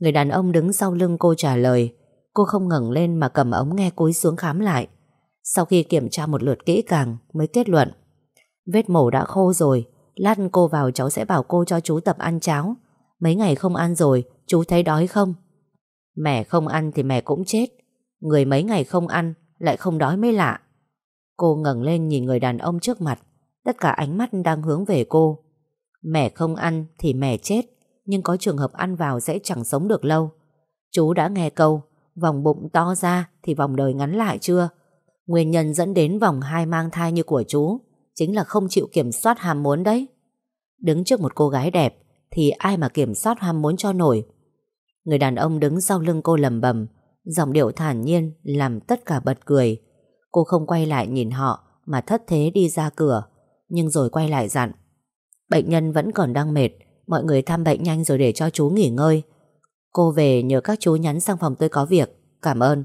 Người đàn ông đứng sau lưng cô trả lời. Cô không ngẩng lên mà cầm ống nghe cúi xuống khám lại. Sau khi kiểm tra một lượt kỹ càng mới kết luận. Vết mổ đã khô rồi. Lát cô vào cháu sẽ bảo cô cho chú tập ăn cháo. Mấy ngày không ăn rồi, chú thấy đói không? Mẹ không ăn thì mẹ cũng chết. Người mấy ngày không ăn lại không đói mới lạ. Cô ngẩng lên nhìn người đàn ông trước mặt. Tất cả ánh mắt đang hướng về cô. Mẹ không ăn thì mẹ chết, Nhưng có trường hợp ăn vào sẽ chẳng sống được lâu. Chú đã nghe câu, Vòng bụng to ra thì vòng đời ngắn lại chưa? Nguyên nhân dẫn đến vòng hai mang thai như của chú, Chính là không chịu kiểm soát ham muốn đấy. Đứng trước một cô gái đẹp Thì ai mà kiểm soát ham muốn cho nổi? Người đàn ông đứng sau lưng cô lầm bầm Giọng điệu thản nhiên Làm tất cả bật cười. Cô không quay lại nhìn họ, Mà thất thế đi ra cửa. Nhưng rồi quay lại dặn, Bệnh nhân vẫn còn đang mệt, Mọi người thăm bệnh nhanh rồi để cho chú nghỉ ngơi. Cô về nhờ các chú nhắn sang phòng tôi có việc, Cảm ơn.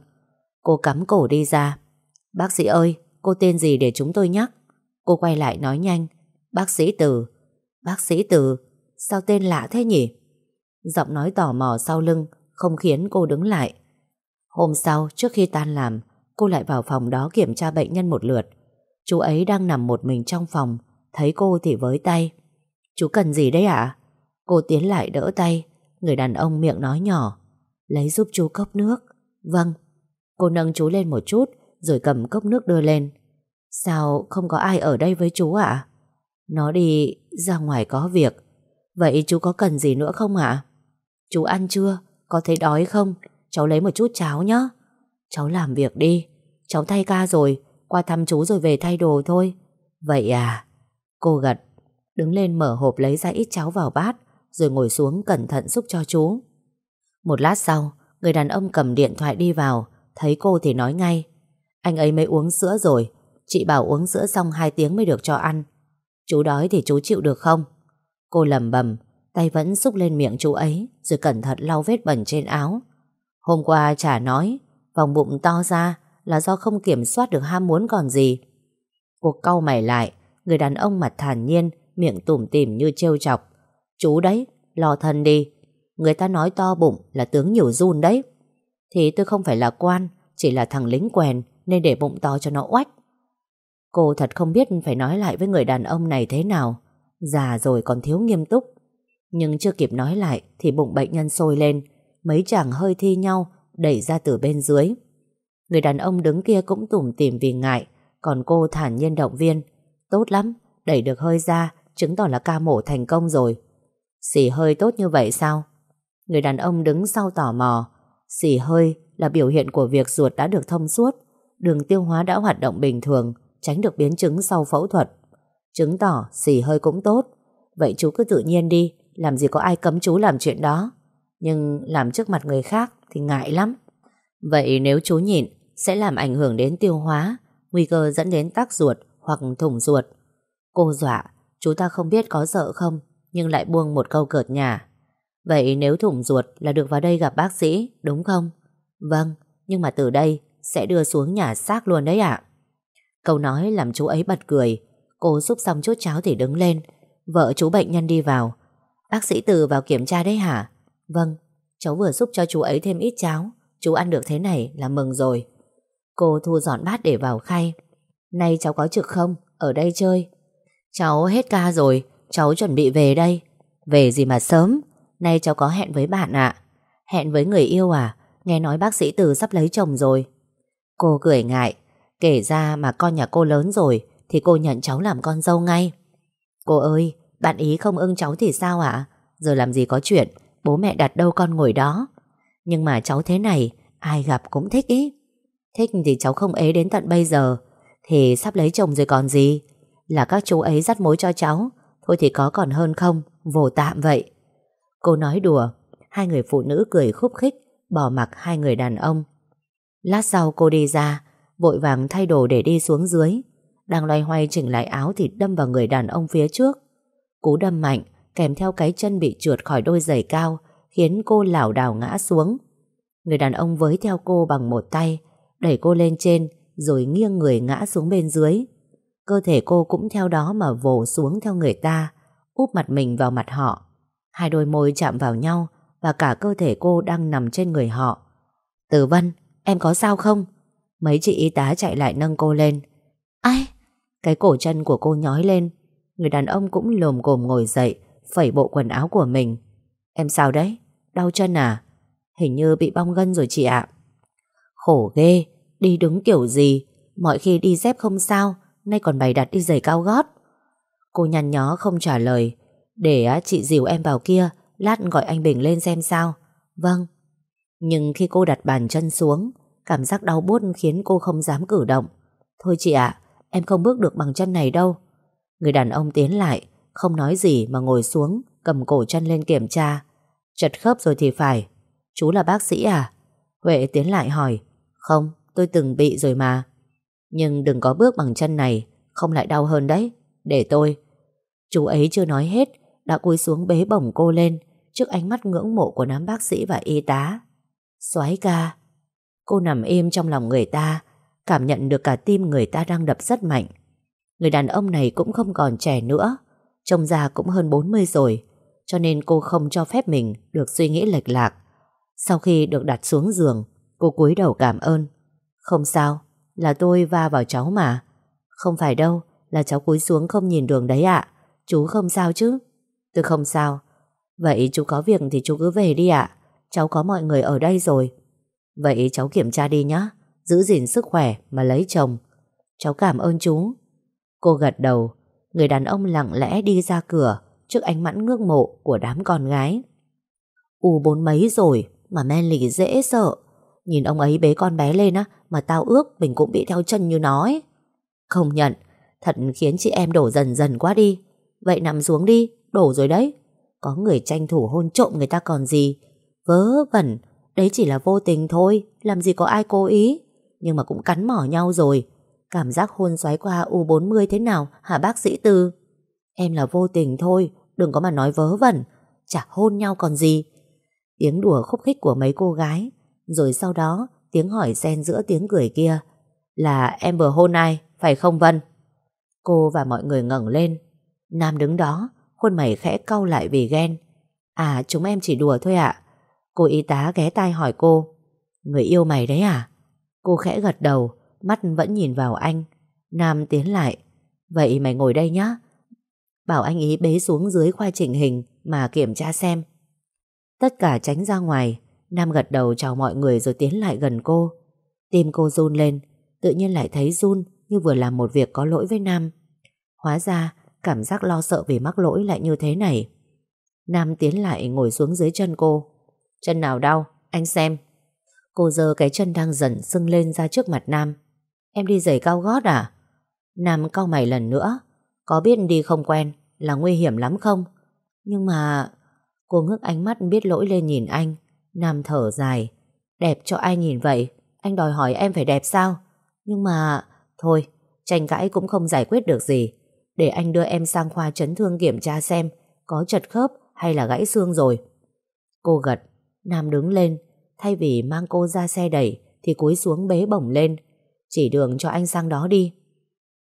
Cô cắm cổ đi ra, Bác sĩ ơi, cô tên gì để chúng tôi nhắc? Cô quay lại nói nhanh, Bác sĩ Từ. Bác sĩ Từ, Sao tên lạ thế nhỉ? Giọng nói tò mò sau lưng, Không khiến cô đứng lại. Hôm sau, trước khi tan làm Cô lại vào phòng đó kiểm tra bệnh nhân một lượt. Chú ấy đang nằm một mình trong phòng, Thấy cô thì với tay. Chú cần gì đấy ạ? Cô tiến lại đỡ tay. Người đàn ông miệng nói nhỏ, Lấy giúp chú cốc nước. Vâng. Cô nâng chú lên một chút, Rồi cầm cốc nước đưa lên. Sao không có ai ở đây với chú ạ? Nó đi ra ngoài có việc. Vậy chú có cần gì nữa không ạ? Chú ăn chưa? Có thấy đói không? Cháu lấy một chút cháo nhé Cháu làm việc đi. Cháu thay ca rồi, Qua thăm chú rồi về thay đồ thôi. Vậy à? Cô gật, Đứng lên mở hộp lấy ra ít cháo vào bát, Rồi ngồi xuống cẩn thận xúc cho chú. Một lát sau, Người đàn ông cầm điện thoại đi vào, Thấy cô thì nói ngay. Anh ấy mới uống sữa rồi, Chị bảo uống sữa xong 2 tiếng mới được cho ăn. Chú đói thì chú chịu được không? Cô lầm bầm Tay vẫn xúc lên miệng chú ấy, Rồi cẩn thận lau vết bẩn trên áo. Hôm qua chả nói Vòng bụng to ra là do không kiểm soát được ham muốn còn gì. Cô cau mày lại Người đàn ông mặt thản nhiên Miệng tủm tỉm như trêu chọc. Chú đấy, lo thân đi. Người ta nói to bụng là tướng nhiều run đấy. Thì tôi không phải là quan Chỉ là thằng lính quèn Nên để bụng to cho nó oách. Cô thật không biết phải nói lại với người đàn ông này thế nào. Già rồi còn thiếu nghiêm túc. Nhưng chưa kịp nói lại Thì bụng bệnh nhân sôi lên. Mấy chàng hơi thi nhau Đẩy ra từ bên dưới. Người đàn ông đứng kia cũng tủm tỉm vì ngại Còn cô thản nhiên động viên. Tốt lắm, đẩy được hơi ra Chứng tỏ là ca mổ thành công rồi. Xỉ hơi tốt như vậy sao? Người đàn ông đứng sau tò mò. Xỉ hơi là biểu hiện của việc ruột đã được thông suốt. Đường tiêu hóa đã hoạt động bình thường Tránh được biến chứng sau phẫu thuật. Chứng tỏ xỉ hơi cũng tốt. Vậy chú cứ tự nhiên đi Làm gì có ai cấm chú làm chuyện đó. Nhưng làm trước mặt người khác Thì ngại lắm. Vậy nếu chú nhịn, Sẽ làm ảnh hưởng đến tiêu hóa, Nguy cơ dẫn đến tắc ruột hoặc thủng ruột. Cô dọa, Chú ta không biết có sợ không, Nhưng lại buông một câu cợt nhà Vậy nếu thủng ruột là được vào đây gặp bác sĩ, Đúng không? Vâng Nhưng mà từ đây sẽ đưa xuống nhà xác luôn đấy ạ. Câu nói làm chú ấy bật cười. Cô xúc xong chút cháo thì đứng lên. Vợ chú bệnh nhân đi vào. Bác sĩ Từ vào kiểm tra đấy hả? Vâng Cháu vừa giúp cho chú ấy thêm ít cháo. Chú ăn được thế này là mừng rồi. Cô thu dọn bát để vào khay. Nay cháu có trực không? Ở đây chơi. Cháu hết ca rồi, Cháu chuẩn bị về đây. Về gì mà sớm. Nay cháu có hẹn với bạn ạ. Hẹn với người yêu à? Nghe nói bác sĩ Từ sắp lấy chồng rồi. Cô cười ngại. Kể ra mà con nhà cô lớn rồi, Thì cô nhận cháu làm con dâu ngay. Cô ơi, Bạn ý không ưng cháu thì sao ạ? Giờ làm gì có chuyện? Bố mẹ đặt đâu con ngồi đó. Nhưng mà cháu thế này, Ai gặp cũng thích ý. Thích thì cháu không ế đến tận bây giờ. Thì sắp lấy chồng rồi còn gì? Là các chú ấy dắt mối cho cháu, Thôi thì có còn hơn không? Vồ tạm vậy. Cô nói đùa, Hai người phụ nữ cười khúc khích, Bỏ mặc hai người đàn ông. Lát sau cô đi ra, Vội vàng thay đồ để đi xuống dưới. Đang loay hoay chỉnh lại áo Thì đâm vào người đàn ông phía trước. Cú đâm mạnh kèm theo cái chân bị trượt khỏi đôi giày cao khiến cô lảo đảo ngã xuống. Người đàn ông với theo cô bằng một tay, đẩy cô lên trên rồi nghiêng người ngã xuống bên dưới. Cơ thể cô cũng theo đó mà vồ xuống theo người ta, úp mặt mình vào mặt họ. Hai đôi môi chạm vào nhau và cả cơ thể cô đang nằm trên người họ. Tử Vân, em có sao không? Mấy chị y tá chạy lại nâng cô lên. Ai? Cái cổ chân của cô nhói lên. Người đàn ông cũng lồm cồm ngồi dậy, phẩy bộ quần áo của mình. Em sao đấy? Đau chân à? Hình như bị bong gân rồi chị ạ. Khổ ghê, đi đứng kiểu gì? Mọi khi đi dép không sao, nay còn bày đặt đi giày cao gót. Cô nhăn nhó không trả lời Để chị dìu em vào kia Lát gọi anh Bình lên xem sao Vâng Nhưng khi cô đặt bàn chân xuống Cảm giác đau buốt khiến cô không dám cử động Thôi chị ạ Em không bước được bằng chân này đâu Người đàn ông tiến lại không nói gì mà ngồi xuống, Cầm cổ chân lên kiểm tra. Chật khớp rồi thì phải. Chú là bác sĩ à? Huệ tiến lại hỏi. Không, tôi từng bị rồi mà. Nhưng đừng có bước bằng chân này, Không lại đau hơn đấy. Để tôi. Chú ấy chưa nói hết, Đã cúi xuống bế bổng cô lên, Trước ánh mắt ngưỡng mộ của đám bác sĩ và y tá. Soái ca, Cô nằm im trong lòng người ta, Cảm nhận được cả tim người ta đang đập rất mạnh. Người đàn ông này cũng không còn trẻ nữa. Trông già cũng hơn 40 rồi Cho nên cô không cho phép mình Được suy nghĩ lệch lạc. Sau khi được đặt xuống giường Cô cúi đầu cảm ơn. Không sao, là tôi va vào cháu mà. Không phải đâu Là cháu cúi xuống không nhìn đường đấy ạ. Chú không sao chứ? Tôi không sao. Vậy chú có việc thì chú cứ về đi ạ. Cháu có mọi người ở đây rồi. Vậy cháu kiểm tra đi nhé Giữ gìn sức khỏe mà lấy chồng. Cháu cảm ơn chú. Cô gật đầu Người đàn ông lặng lẽ đi ra cửa Trước ánh mắt ngước mộ của đám con gái. U bốn mấy rồi, Mà men lì dễ sợ. Nhìn ông ấy bế con bé lên á, Mà tao ước mình cũng bị theo chân như nó ấy. Không nhận, Thật khiến chị em đổ dần dần quá đi. Vậy nằm xuống đi, Đổ rồi đấy. Có người tranh thủ hôn trộm người ta còn gì. Vớ vẩn, Đấy chỉ là vô tình thôi, Làm gì có ai cố ý. Nhưng mà cũng cắn mỏ nhau rồi Cảm giác hôn xoáy qua U40 thế nào hả bác sĩ Tư? Em là vô tình thôi, đừng có mà nói vớ vẩn. Chả hôn nhau còn gì. Tiếng đùa khúc khích của mấy cô gái. Rồi sau đó tiếng hỏi xen giữa tiếng cười kia. Là em vừa hôn ai, phải không Vân? Cô và mọi người ngẩng lên. Nam đứng đó, khuôn mày khẽ cau lại vì ghen. À chúng em chỉ đùa thôi ạ. Cô y tá ghé tai hỏi cô. Người yêu mày đấy à? Cô khẽ gật đầu Mắt vẫn nhìn vào anh. Nam tiến lại, Vậy mày ngồi đây nhá. Bảo anh ý bế xuống dưới khoa chỉnh hình Mà kiểm tra xem. Tất cả tránh ra ngoài, Nam gật đầu chào mọi người rồi tiến lại gần cô. Tim cô run lên, Tự nhiên lại thấy run Như vừa làm một việc có lỗi với Nam. Hóa ra, cảm giác lo sợ vì mắc lỗi lại như thế này. Nam tiến lại ngồi xuống dưới chân cô. Chân nào đau? Anh xem. Cô giơ cái chân đang dần sưng lên ra trước mặt Nam. Em đi giày cao gót à? Nam cau mày lần nữa. Có biết đi không quen, Là nguy hiểm lắm không? Nhưng mà Cô ngước ánh mắt biết lỗi lên nhìn anh. Nam thở dài. Đẹp cho ai nhìn vậy? Anh đòi hỏi em phải đẹp sao? Nhưng mà Thôi, tranh cãi cũng không giải quyết được gì. Để anh đưa em sang khoa chấn thương kiểm tra xem Có chật khớp hay là gãy xương rồi. Cô gật. Nam đứng lên. Thay vì mang cô ra xe đẩy Thì cúi xuống bế bổng lên chỉ đường cho anh sang đó đi.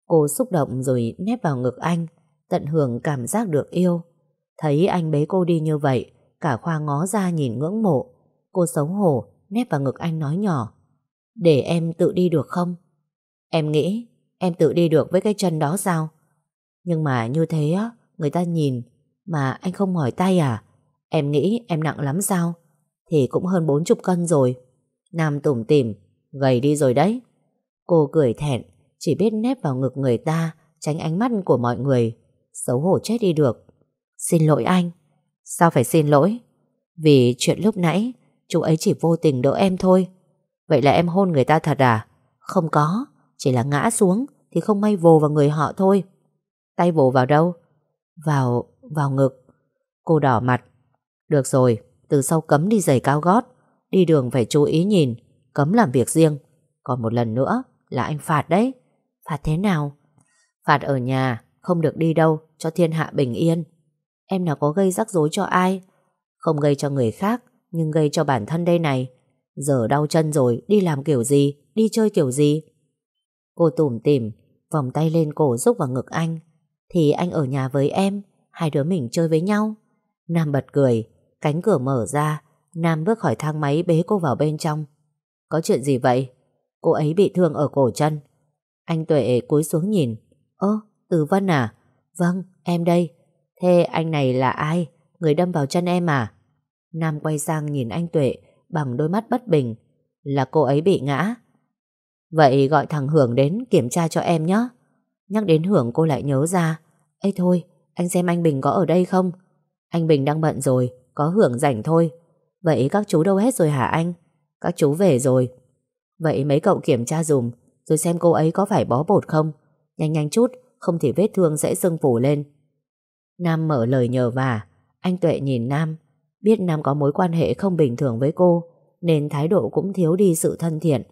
Cô xúc động rồi nép vào ngực anh, Tận hưởng cảm giác được yêu. Thấy anh bế cô đi như vậy, Cả khoa ngó ra nhìn ngưỡng mộ. Cô xấu hổ, Nép vào ngực anh nói nhỏ, Để em tự đi được không? Em nghĩ em tự đi được với cái chân đó sao? Nhưng mà như thế á, Người ta nhìn Mà anh không mỏi tay à? Em nghĩ em nặng lắm sao? Thì cũng hơn bốn chục cân rồi. Nam tủm tỉm, Gầy đi rồi đấy. Cô cười thẹn, chỉ biết nép vào ngực người ta, tránh ánh mắt của mọi người. Xấu hổ chết đi được. Xin lỗi anh. Sao phải xin lỗi? Vì chuyện lúc nãy, chú ấy chỉ vô tình đỡ em thôi. Vậy là em hôn người ta thật à? Không có, chỉ là ngã xuống thì không may vồ vào người họ thôi. Tay vồ vào đâu? Vào, vào ngực. Cô đỏ mặt. Được rồi, từ sau cấm đi giày cao gót. Đi đường phải chú ý nhìn, cấm làm việc riêng. Còn một lần nữa, là anh phạt đấy. Phạt thế nào? Phạt ở nhà, không được đi đâu, cho thiên hạ bình yên. Em nào có gây rắc rối cho ai? Không gây cho người khác, nhưng gây cho bản thân đây này. Giờ đau chân rồi, đi làm kiểu gì, đi chơi kiểu gì? Cô tủm tỉm, vòng tay lên cổ rúc vào ngực anh. Thì anh ở nhà với em, hai đứa mình chơi với nhau. Nam bật cười, cánh cửa mở ra, Nam bước khỏi thang máy bế cô vào bên trong. Có chuyện gì vậy? Cô ấy bị thương ở cổ chân Anh Tuệ cúi xuống nhìn Ơ, Từ Vân à? Vâng, em đây Thế anh này là ai? Người đâm vào chân em à? Nam quay sang nhìn anh Tuệ Bằng đôi mắt bất bình Là cô ấy bị ngã Vậy gọi thằng Hưởng đến kiểm tra cho em nhé Nhắc đến Hưởng cô lại nhớ ra Ê thôi, anh xem anh Bình có ở đây không? Anh Bình đang bận rồi, có hưởng rảnh thôi. Vậy các chú đâu hết rồi hả anh? Các chú về rồi. Vậy mấy cậu kiểm tra dùm, rồi xem cô ấy có phải bó bột không? Nhanh nhanh chút, không thì vết thương sẽ sưng phủ lên. Nam mở lời nhờ vả, anh Tuệ nhìn Nam, biết Nam có mối quan hệ không bình thường với cô, nên thái độ cũng thiếu đi sự thân thiện.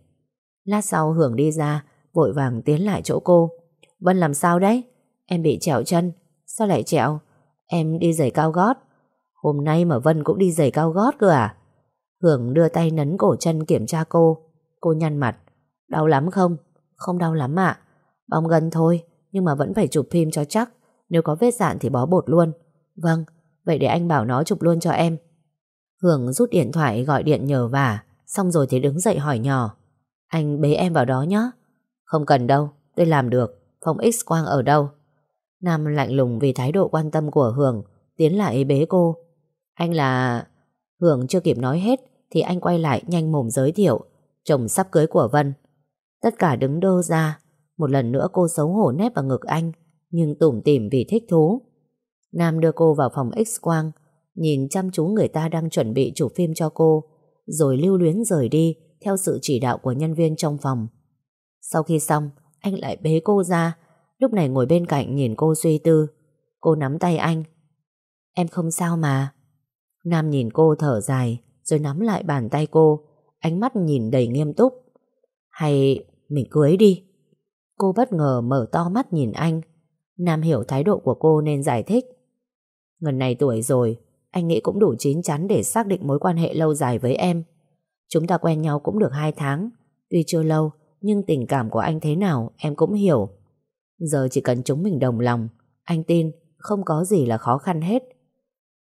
Lát sau Hưởng đi ra, vội vàng tiến lại chỗ cô. Vân làm sao đấy? Em bị trẹo chân. Sao lại trẹo? Em đi giày cao gót. Hôm nay mà Vân cũng đi giày cao gót cơ à? Hưởng đưa tay nấn cổ chân kiểm tra cô. Cô nhăn mặt. Đau lắm không? Không đau lắm ạ. Bong gân thôi, nhưng mà vẫn phải chụp phim cho chắc. Nếu có vết dạn thì bó bột luôn. Vâng, vậy để anh bảo nó chụp luôn cho em. Hưởng rút điện thoại gọi điện nhờ vả, xong rồi thì đứng dậy hỏi nhỏ. Anh bế em vào đó nhé. Không cần đâu, tôi làm được. Phòng X quang ở đâu? Nam lạnh lùng vì thái độ quan tâm của Hưởng, tiến lại bế cô. Anh là... Hưởng chưa kịp nói hết, thì anh quay lại nhanh mồm giới thiệu. Chồng sắp cưới của Vân. Tất cả đứng đơ ra. Một lần nữa cô xấu hổ nép vào ngực anh, nhưng tủm tỉm vì thích thú. Nam đưa cô vào phòng X-quang, nhìn chăm chú người ta đang chuẩn bị chụp phim cho cô, rồi lưu luyến rời đi theo sự chỉ đạo của nhân viên trong phòng. Sau khi xong, anh lại bế cô ra, lúc này ngồi bên cạnh nhìn cô suy tư. Cô nắm tay anh. Em không sao mà. Nam nhìn cô thở dài, rồi nắm lại bàn tay cô, ánh mắt nhìn đầy nghiêm túc. Hay mình cưới đi. Cô bất ngờ mở to mắt nhìn anh. Nam hiểu thái độ của cô nên giải thích. Ngần này tuổi rồi, anh nghĩ cũng đủ chín chắn để xác định mối quan hệ lâu dài với em. Chúng ta quen nhau cũng được hai tháng. Tuy chưa lâu, nhưng tình cảm của anh thế nào em cũng hiểu. Giờ chỉ cần chúng mình đồng lòng, anh tin không có gì là khó khăn hết.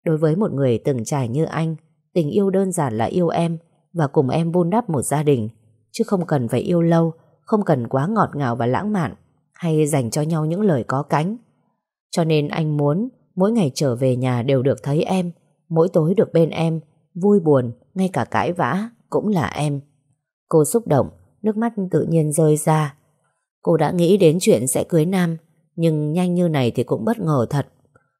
Đối với một người từng trải như anh, tình yêu đơn giản là yêu em và cùng em vun đắp một gia đình, chứ không cần phải yêu lâu, không cần quá ngọt ngào và lãng mạn, hay dành cho nhau những lời có cánh. Cho nên anh muốn mỗi ngày trở về nhà đều được thấy em, mỗi tối được bên em, vui buồn, ngay cả cãi vã, cũng là em. Cô xúc động, nước mắt tự nhiên rơi ra. Cô đã nghĩ đến chuyện sẽ cưới Nam, nhưng nhanh như này thì cũng bất ngờ thật.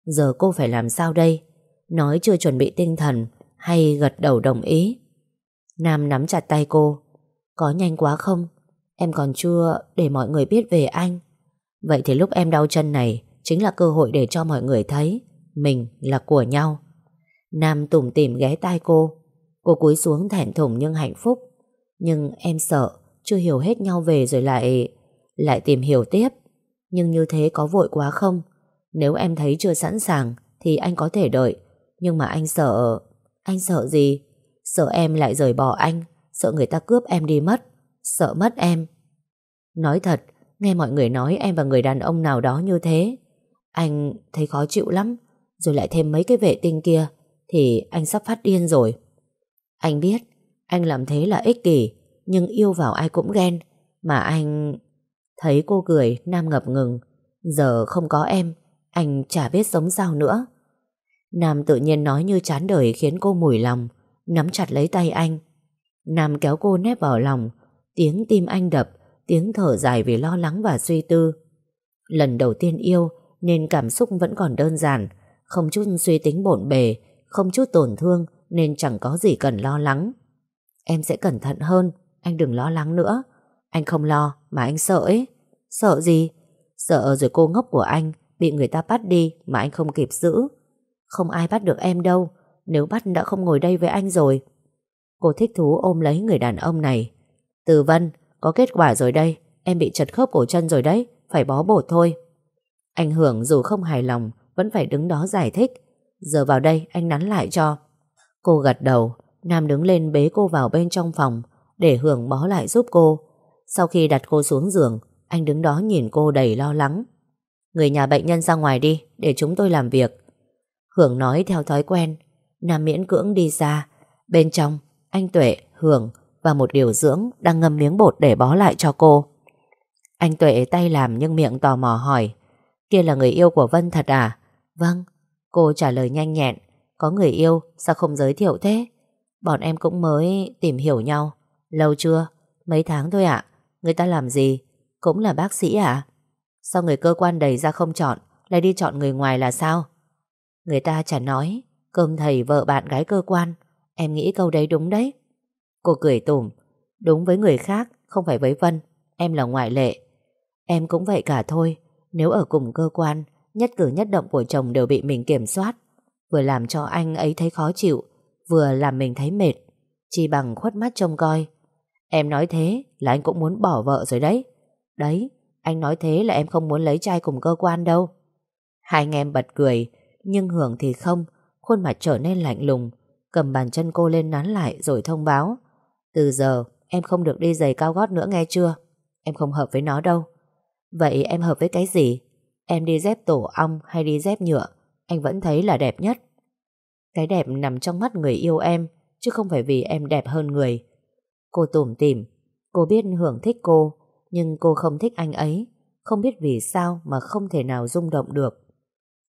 Giờ cô phải làm sao đây? Nói chưa chuẩn bị tinh thần hay gật đầu đồng ý? Nam nắm chặt tay cô. Có nhanh quá không? Em còn chưa để mọi người biết về anh. Vậy thì lúc em đau chân này chính là cơ hội để cho mọi người thấy mình là của nhau. Nam tủm tỉm ghé tai cô. Cô cúi xuống thẹn thùng nhưng hạnh phúc. Nhưng em sợ chưa hiểu hết nhau về rồi lại lại tìm hiểu tiếp. Nhưng như thế có vội quá không? Nếu em thấy chưa sẵn sàng thì anh có thể đợi. Nhưng mà anh sợ... Anh sợ gì? Sợ em lại rời bỏ anh, sợ người ta cướp em đi mất, sợ mất em. Nói thật, nghe mọi người nói em và người đàn ông nào đó như thế, anh thấy khó chịu lắm, rồi lại thêm mấy cái vệ tinh kia, thì anh sắp phát điên rồi. Anh biết, anh làm thế là ích kỷ, nhưng yêu vào ai cũng ghen, mà anh... Thấy cô cười, Nam ngập ngừng, giờ không có em, anh chả biết sống sao nữa. Nam tự nhiên nói như chán đời khiến cô mùi lòng, nắm chặt lấy tay anh. Nam kéo cô nép vào lòng, tiếng tim anh đập, tiếng thở dài vì lo lắng và suy tư. Lần đầu tiên yêu nên cảm xúc vẫn còn đơn giản, không chút suy tính bộn bề, không chút tổn thương nên chẳng có gì cần lo lắng. Em sẽ cẩn thận hơn, anh đừng lo lắng nữa. Anh không lo mà anh sợ ấy. Sợ gì? Sợ rồi cô ngốc của anh bị người ta bắt đi mà anh không kịp giữ. Không ai bắt được em đâu, nếu bắt đã không ngồi đây với anh rồi. Cô thích thú ôm lấy người đàn ông này. Từ Vân, có kết quả rồi đây, em bị chật khớp cổ chân rồi đấy, phải bó bột thôi. Anh Hưởng dù không hài lòng, vẫn phải đứng đó giải thích. Giờ vào đây, anh nắn lại cho. Cô gật đầu, Nam đứng lên bế cô vào bên trong phòng, để Hưởng bó lại giúp cô. Sau khi đặt cô xuống giường, anh đứng đó nhìn cô đầy lo lắng. Người nhà bệnh nhân ra ngoài đi, để chúng tôi làm việc. Hưởng nói theo thói quen, Nam miễn cưỡng đi ra. Bên trong, anh Tuệ, Hưởng và một điều dưỡng đang ngâm miếng bột để bó lại cho cô. Anh Tuệ tay làm nhưng miệng tò mò hỏi Kia là người yêu của Vân thật à? Vâng. Cô trả lời nhanh nhẹn Có người yêu, sao không giới thiệu thế? Bọn em cũng mới tìm hiểu nhau Lâu chưa? Mấy tháng thôi ạ Người ta làm gì? Cũng là bác sĩ à? Sao người cơ quan đầy ra không chọn Lại đi chọn người ngoài là sao Người ta chả nói Cơm thầy, vợ bạn gái cơ quan. Em nghĩ câu đấy đúng đấy. Cô cười tủm. Đúng với người khác, Không phải với Vân. Em là ngoại lệ. Em cũng vậy cả thôi. Nếu ở cùng cơ quan, Nhất cử nhất động của chồng đều bị mình kiểm soát. Vừa làm cho anh ấy thấy khó chịu, Vừa làm mình thấy mệt. Chỉ bằng khuất mắt trông coi. Em nói thế là anh cũng muốn bỏ vợ rồi đấy. Đấy, Anh nói thế là em không muốn lấy trai cùng cơ quan đâu. Hai anh em bật cười, Nhưng Hưởng thì không. Khuôn mặt trở nên lạnh lùng, Cầm bàn chân cô lên nắn lại rồi thông báo. Từ giờ, em không được đi giày cao gót nữa nghe chưa? Em không hợp với nó đâu. Vậy em hợp với cái gì? Em đi dép tổ ong hay đi dép nhựa? Anh vẫn thấy là đẹp nhất. Cái đẹp nằm trong mắt người yêu em, Chứ không phải vì em đẹp hơn người. Cô tủm tỉm. Cô biết Hưởng thích cô, Nhưng cô không thích anh ấy. Không biết vì sao mà không thể nào rung động được.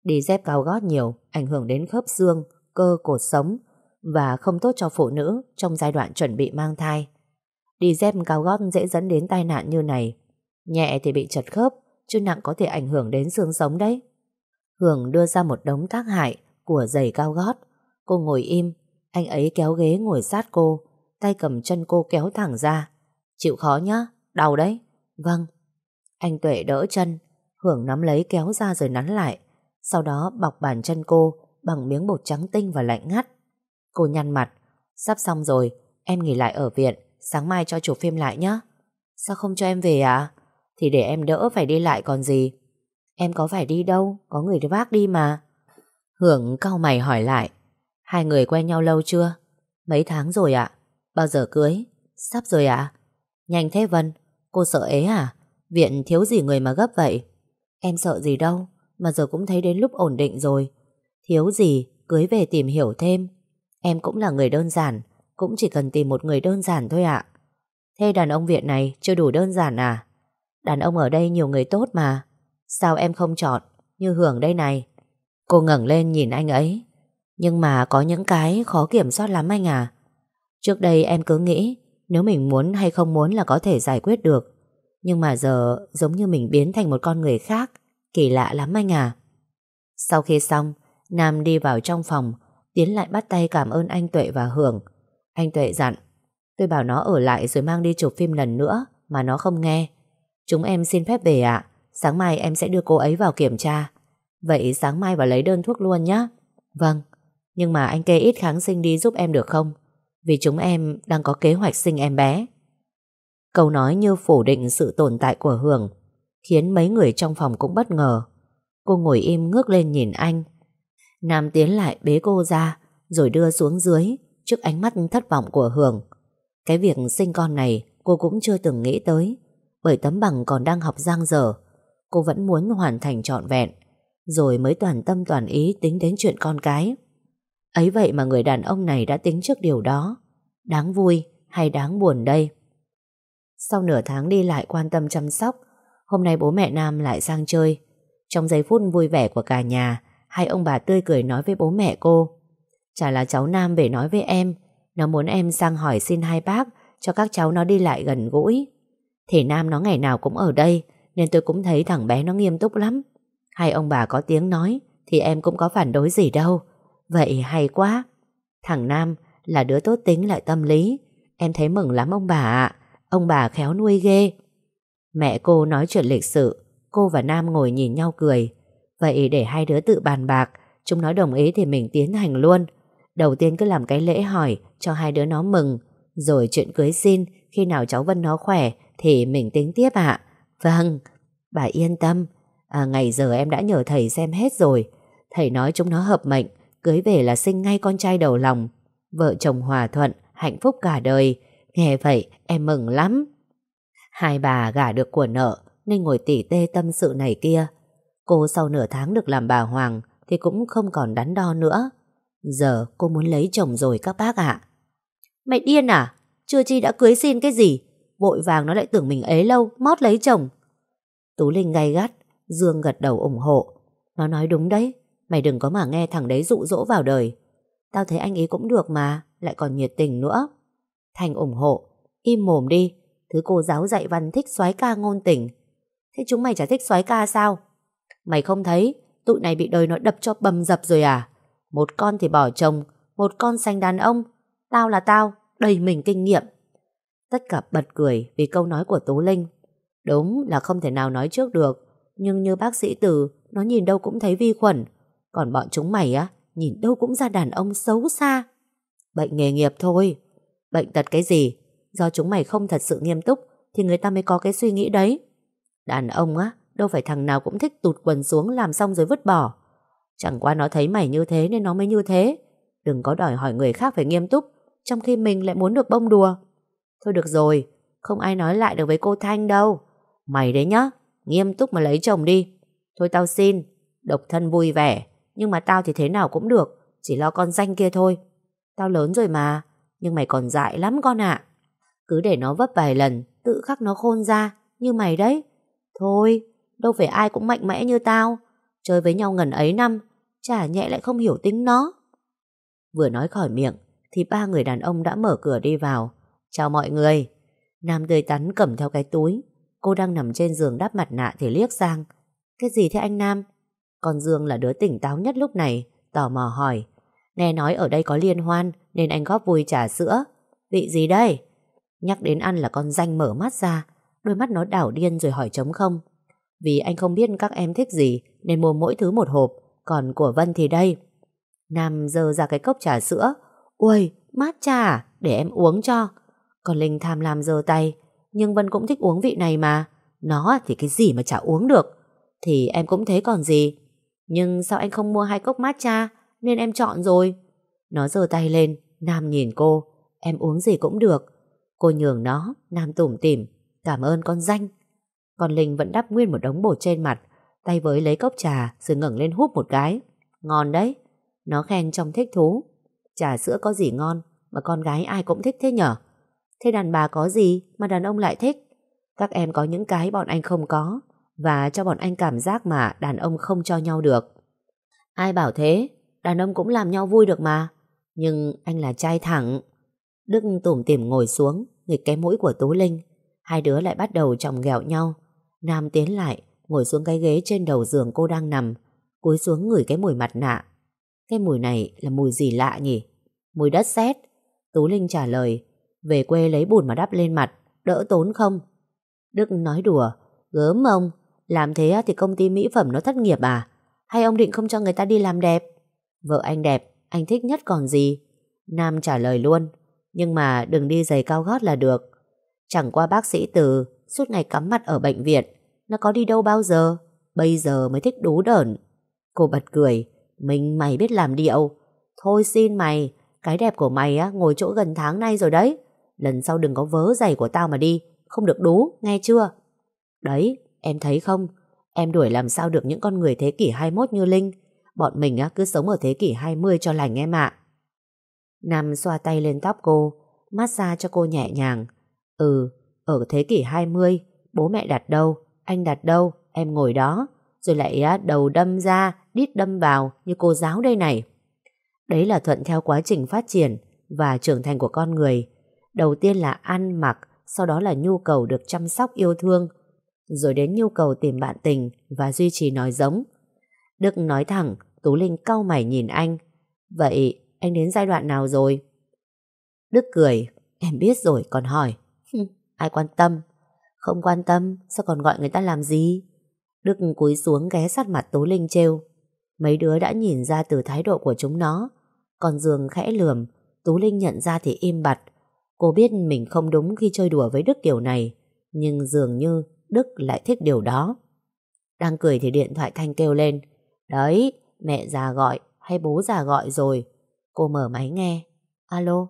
Đi dép cao gót nhiều Ảnh hưởng đến khớp xương Cơ cột sống Và không tốt cho phụ nữ Trong giai đoạn chuẩn bị mang thai. Đi dép cao gót dễ dẫn đến tai nạn như này. Nhẹ thì bị chật khớp Chứ nặng có thể ảnh hưởng đến xương sống đấy. Hưởng đưa ra một đống tác hại Của giày cao gót. Cô ngồi im Anh ấy kéo ghế ngồi sát cô Tay cầm chân cô kéo thẳng ra. Chịu khó nhá, đau đấy. Vâng. Anh Tuệ đỡ chân Hưởng nắm lấy kéo ra rồi nắn lại. Sau đó bọc bàn chân cô Bằng miếng bột trắng tinh và lạnh ngắt. Cô nhăn mặt Sắp xong rồi, em nghỉ lại ở viện Sáng mai cho chụp phim lại nhé Sao không cho em về à Thì để em đỡ phải đi lại còn gì. Em có phải đi đâu Có người bác đi mà. Hưởng cau mày hỏi lại Hai người quen nhau lâu chưa? Mấy tháng rồi ạ. Bao giờ cưới? Sắp rồi ạ. Nhanh thế Vân Cô sợ ế à? Viện thiếu gì người mà gấp vậy? Em sợ gì đâu mà giờ cũng thấy đến lúc ổn định rồi. Thiếu gì, Cưới về tìm hiểu thêm. Em cũng là người đơn giản, Cũng chỉ cần tìm một người đơn giản thôi ạ. Thế đàn ông Viện này chưa đủ đơn giản à? Đàn ông ở đây nhiều người tốt mà. Sao em không chọn Như Hưởng đây này? Cô ngẩng lên nhìn anh ấy. Nhưng mà có những cái khó kiểm soát lắm anh à. Trước đây em cứ nghĩ Nếu mình muốn hay không muốn là có thể giải quyết được. Nhưng mà giờ Giống như mình biến thành một con người khác. Kỳ lạ lắm anh à. Sau khi xong, Nam đi vào trong phòng, Tiến lại bắt tay cảm ơn anh Tuệ và Hưởng. Anh Tuệ dặn, Tôi bảo nó ở lại rồi mang đi chụp phim lần nữa Mà nó không nghe. Chúng em xin phép về ạ. Sáng mai em sẽ đưa cô ấy vào kiểm tra. Vậy sáng mai vào lấy đơn thuốc luôn nhé Vâng Nhưng mà anh kê ít kháng sinh đi giúp em được không? Vì chúng em đang có kế hoạch sinh em bé. Câu nói như phủ định sự tồn tại của Hưởng. Khiến mấy người trong phòng cũng bất ngờ. Cô ngồi im ngước lên nhìn anh. Nam tiến lại bế cô ra, Rồi đưa xuống dưới, Trước ánh mắt thất vọng của Hường. Cái việc sinh con này Cô cũng chưa từng nghĩ tới, Bởi tấm bằng còn đang học giang dở, Cô vẫn muốn hoàn thành trọn vẹn, Rồi mới toàn tâm toàn ý tính đến chuyện con cái. Ấy vậy mà người đàn ông này đã tính trước điều đó. Đáng vui hay đáng buồn đây? Sau nửa tháng đi lại quan tâm chăm sóc Hôm nay bố mẹ Nam lại sang chơi. Trong giây phút vui vẻ của cả nhà, Hai ông bà tươi cười nói với bố mẹ cô. Chả là cháu Nam về nói với em, Nó muốn em sang hỏi xin hai bác Cho các cháu nó đi lại gần gũi. Thì Nam nó ngày nào cũng ở đây, Nên tôi cũng thấy thằng bé nó nghiêm túc lắm. Hai ông bà có tiếng nói, Thì em cũng có phản đối gì đâu. Vậy hay quá. Thằng Nam là đứa tốt tính lại tâm lý. Em thấy mừng lắm ông bà ạ. Ông bà khéo nuôi ghê. Mẹ cô nói chuyện lịch sự Cô và Nam ngồi nhìn nhau cười. Vậy để hai đứa tự bàn bạc Chúng nó đồng ý thì mình tiến hành luôn. Đầu tiên cứ làm cái lễ hỏi Cho hai đứa nó mừng. Rồi chuyện cưới xin Khi nào cháu Vân nó khỏe Thì mình tính tiếp ạ. Vâng Bà yên tâm. À, Ngày giờ em đã nhờ thầy xem hết rồi. Thầy nói chúng nó hợp mệnh Cưới về là sinh ngay con trai đầu lòng. Vợ chồng hòa thuận Hạnh phúc cả đời. Nghe vậy em mừng lắm. Hai bà gả được của nợ, Nên ngồi tỉ tê tâm sự này kia. Cô sau nửa tháng được làm bà Hoàng Thì cũng không còn đắn đo nữa. Giờ cô muốn lấy chồng rồi các bác ạ. Mày điên à? Chưa chi đã cưới xin cái gì? Vội vàng nó lại tưởng mình ế lâu, Mót lấy chồng. Tú Linh gay gắt, Dương gật đầu ủng hộ. Nó nói đúng đấy, Mày đừng có mà nghe thằng đấy dụ dỗ vào đời. Tao thấy anh ấy cũng được mà, Lại còn nhiệt tình nữa. Thành ủng hộ, Im mồm đi Thứ cô giáo dạy văn thích soái ca ngôn tình. Thế chúng mày chả thích soái ca sao? Mày không thấy Tụi này bị đời nó đập cho bầm dập rồi à? Một con thì bỏ chồng Một con sanh đàn ông. Tao là tao, đầy mình kinh nghiệm. Tất cả bật cười vì câu nói của Tố Linh. Đúng là không thể nào nói trước được Nhưng như bác sĩ Từ Nó nhìn đâu cũng thấy vi khuẩn. Còn bọn chúng mày á Nhìn đâu cũng ra đàn ông xấu xa. Bệnh nghề nghiệp thôi. Bệnh tật cái gì? Do chúng mày không thật sự nghiêm túc, Thì người ta mới có cái suy nghĩ đấy. Đàn ông á, Đâu phải thằng nào cũng thích tụt quần xuống Làm xong rồi vứt bỏ. Chẳng qua nó thấy mày như thế nên nó mới như thế. Đừng có đòi hỏi người khác phải nghiêm túc, Trong khi mình lại muốn được bông đùa. Thôi được rồi, Không ai nói lại được với cô Thanh đâu. Mày đấy nhá, Nghiêm túc mà lấy chồng đi. Thôi tao xin, Độc thân vui vẻ, Nhưng mà tao thì thế nào cũng được, Chỉ lo con danh kia thôi. Tao lớn rồi mà, Nhưng mày còn dại lắm con ạ. Cứ để nó vấp vài lần, Tự khắc nó khôn ra, Như mày đấy. Thôi, Đâu phải ai cũng mạnh mẽ như tao. Chơi với nhau ngần ấy năm, Chả nhẹ lại không hiểu tính nó. Vừa nói khỏi miệng, Thì ba người đàn ông đã mở cửa đi vào. Chào mọi người. Nam tươi tắn cầm theo cái túi. Cô đang nằm trên giường đắp mặt nạ thì liếc sang. Cái gì thế anh Nam? Còn Dương là đứa tỉnh táo nhất lúc này, Tò mò hỏi. Nghe nói ở đây có liên hoan, Nên anh góp vui trà sữa. Vị gì đây? Nhắc đến ăn là con danh mở mắt ra, Đôi mắt nó đảo điên rồi hỏi trống không. Vì anh không biết các em thích gì, Nên mua mỗi thứ một hộp, Còn của Vân thì đây. Nam dơ ra cái cốc trà sữa. Ui mát trà để em uống cho. Còn Linh tham lam dơ tay. Nhưng Vân cũng thích uống vị này mà. Nó à, thì cái gì mà chả uống được. Thì em cũng thế còn gì. Nhưng sao anh không mua hai cốc mát cha? Nên em chọn rồi. Nó giơ tay lên. Nam nhìn cô. Em uống gì cũng được. Cô nhường nó, Nam tủm tỉm Cảm ơn con danh. Còn Linh vẫn đắp nguyên một đống bột trên mặt, Tay với lấy cốc trà, Rồi ngẩng lên hút một cái. Ngon đấy. Nó khen trong thích thú. Trà sữa có gì ngon Mà con gái ai cũng thích thế nhở? Thế đàn bà có gì mà đàn ông lại thích? Các em có những cái bọn anh không có, Và cho bọn anh cảm giác mà Đàn ông không cho nhau được. Ai bảo thế? Đàn ông cũng làm nhau vui được mà. Nhưng anh là trai thẳng. Đức tủm tỉm ngồi xuống, Nghịch cái mũi của Tú Linh. Hai đứa lại bắt đầu chồng ghẹo nhau. Nam tiến lại, Ngồi xuống cái ghế trên đầu giường cô đang nằm, Cúi xuống ngửi cái mùi mặt nạ. Cái mùi này là mùi gì lạ nhỉ? Mùi đất sét. Tú Linh trả lời, Về quê lấy bùn mà đắp lên mặt, Đỡ tốn không? Đức nói đùa, Gớm ông, Làm thế thì công ty mỹ phẩm nó thất nghiệp à? Hay ông định không cho người ta đi làm đẹp? Vợ anh đẹp, Anh thích nhất còn gì? Nam trả lời luôn nhưng mà đừng đi giày cao gót là được. Chẳng qua bác sĩ Từ Suốt ngày cắm mặt ở bệnh viện Nó có đi đâu bao giờ? Bây giờ mới thích đú đởn. Cô bật cười Mình mày biết làm điệu. Thôi xin mày Cái đẹp của mày á ngồi chỗ gần tháng nay rồi đấy. Lần sau đừng có vớ giày của tao mà đi Không được đú, nghe chưa? Đấy, em thấy không? Em đuổi làm sao được những con người thế kỷ 21 như Linh? Bọn mình á cứ sống ở thế kỷ 20 cho lành em ạ. Nam xoa tay lên tóc cô Massage cho cô nhẹ nhàng. Ừ, ở thế kỷ 20 Bố mẹ đặt đâu, anh đặt đâu Em ngồi đó Rồi lại đầu đâm ra, đít đâm vào Như cô giáo đây này. Đấy là thuận theo quá trình phát triển Và trưởng thành của con người. Đầu tiên là ăn mặc Sau đó là nhu cầu được chăm sóc yêu thương Rồi đến nhu cầu tìm bạn tình Và duy trì nói giống. Đức nói thẳng Tú Linh cau mày nhìn anh. Vậy anh đến giai đoạn nào rồi? Đức cười. Em biết rồi còn hỏi. Ai quan tâm? Không quan tâm sao còn gọi người ta làm gì? Đức cúi xuống ghé sát mặt Tú Linh trêu. Mấy đứa đã nhìn ra từ thái độ của chúng nó. Còn Dương khẽ lườm. Tú Linh nhận ra thì im bặt. Cô biết mình không đúng khi chơi đùa với Đức kiểu này. Nhưng dường như Đức lại thích điều đó. Đang cười thì điện thoại Thanh kêu lên. Đấy, mẹ già gọi Hay bố già gọi rồi. Cô mở máy nghe. Alo,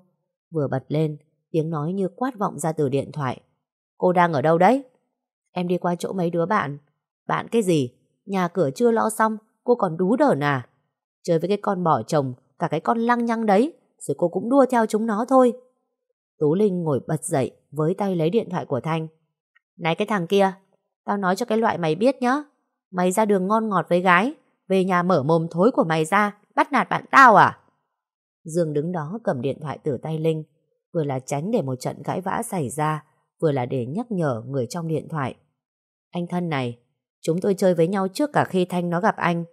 vừa bật lên Tiếng nói như quát vọng ra từ điện thoại. Cô đang ở đâu đấy? Em đi qua chỗ mấy đứa bạn. Bạn cái gì, nhà cửa chưa lo xong Cô còn đú đởn à? Chơi với cái con bỏ chồng Cả cái con lăng nhăng đấy Rồi cô cũng đua theo chúng nó thôi. Tú Linh ngồi bật dậy với tay lấy điện thoại của Thanh. Này cái thằng kia, tao nói cho cái loại mày biết nhá. Mày ra đường ngon ngọt với gái, về nhà mở mồm thối của mày ra, bắt nạt bạn tao à? Dương đứng đó cầm điện thoại từ tay Linh, vừa là tránh để một trận cãi vã xảy ra, vừa là để nhắc nhở người trong điện thoại. Anh thân này, Chúng tôi chơi với nhau trước cả khi Thanh nó gặp anh.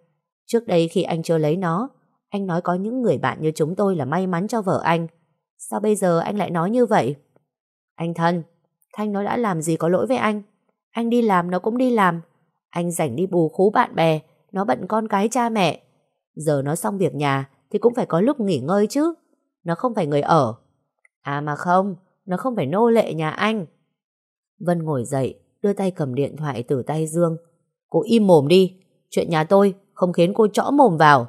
Trước đây khi anh chưa lấy nó, anh nói có những người bạn như chúng tôi là may mắn cho vợ anh. Sao bây giờ anh lại nói như vậy? Anh thân, Thanh nó đã làm gì có lỗi với anh? Anh đi làm nó cũng đi làm. Anh rảnh đi bù khú bạn bè, nó bận con cái cha mẹ. Giờ nó xong việc nhà thì cũng phải có lúc nghỉ ngơi chứ. Nó không phải người ở. À mà không, nó không phải nô lệ nhà anh. Vân ngồi dậy, đưa tay cầm điện thoại từ tay Dương. Cô im mồm đi, chuyện nhà tôi không khiến cô chõ mồm vào.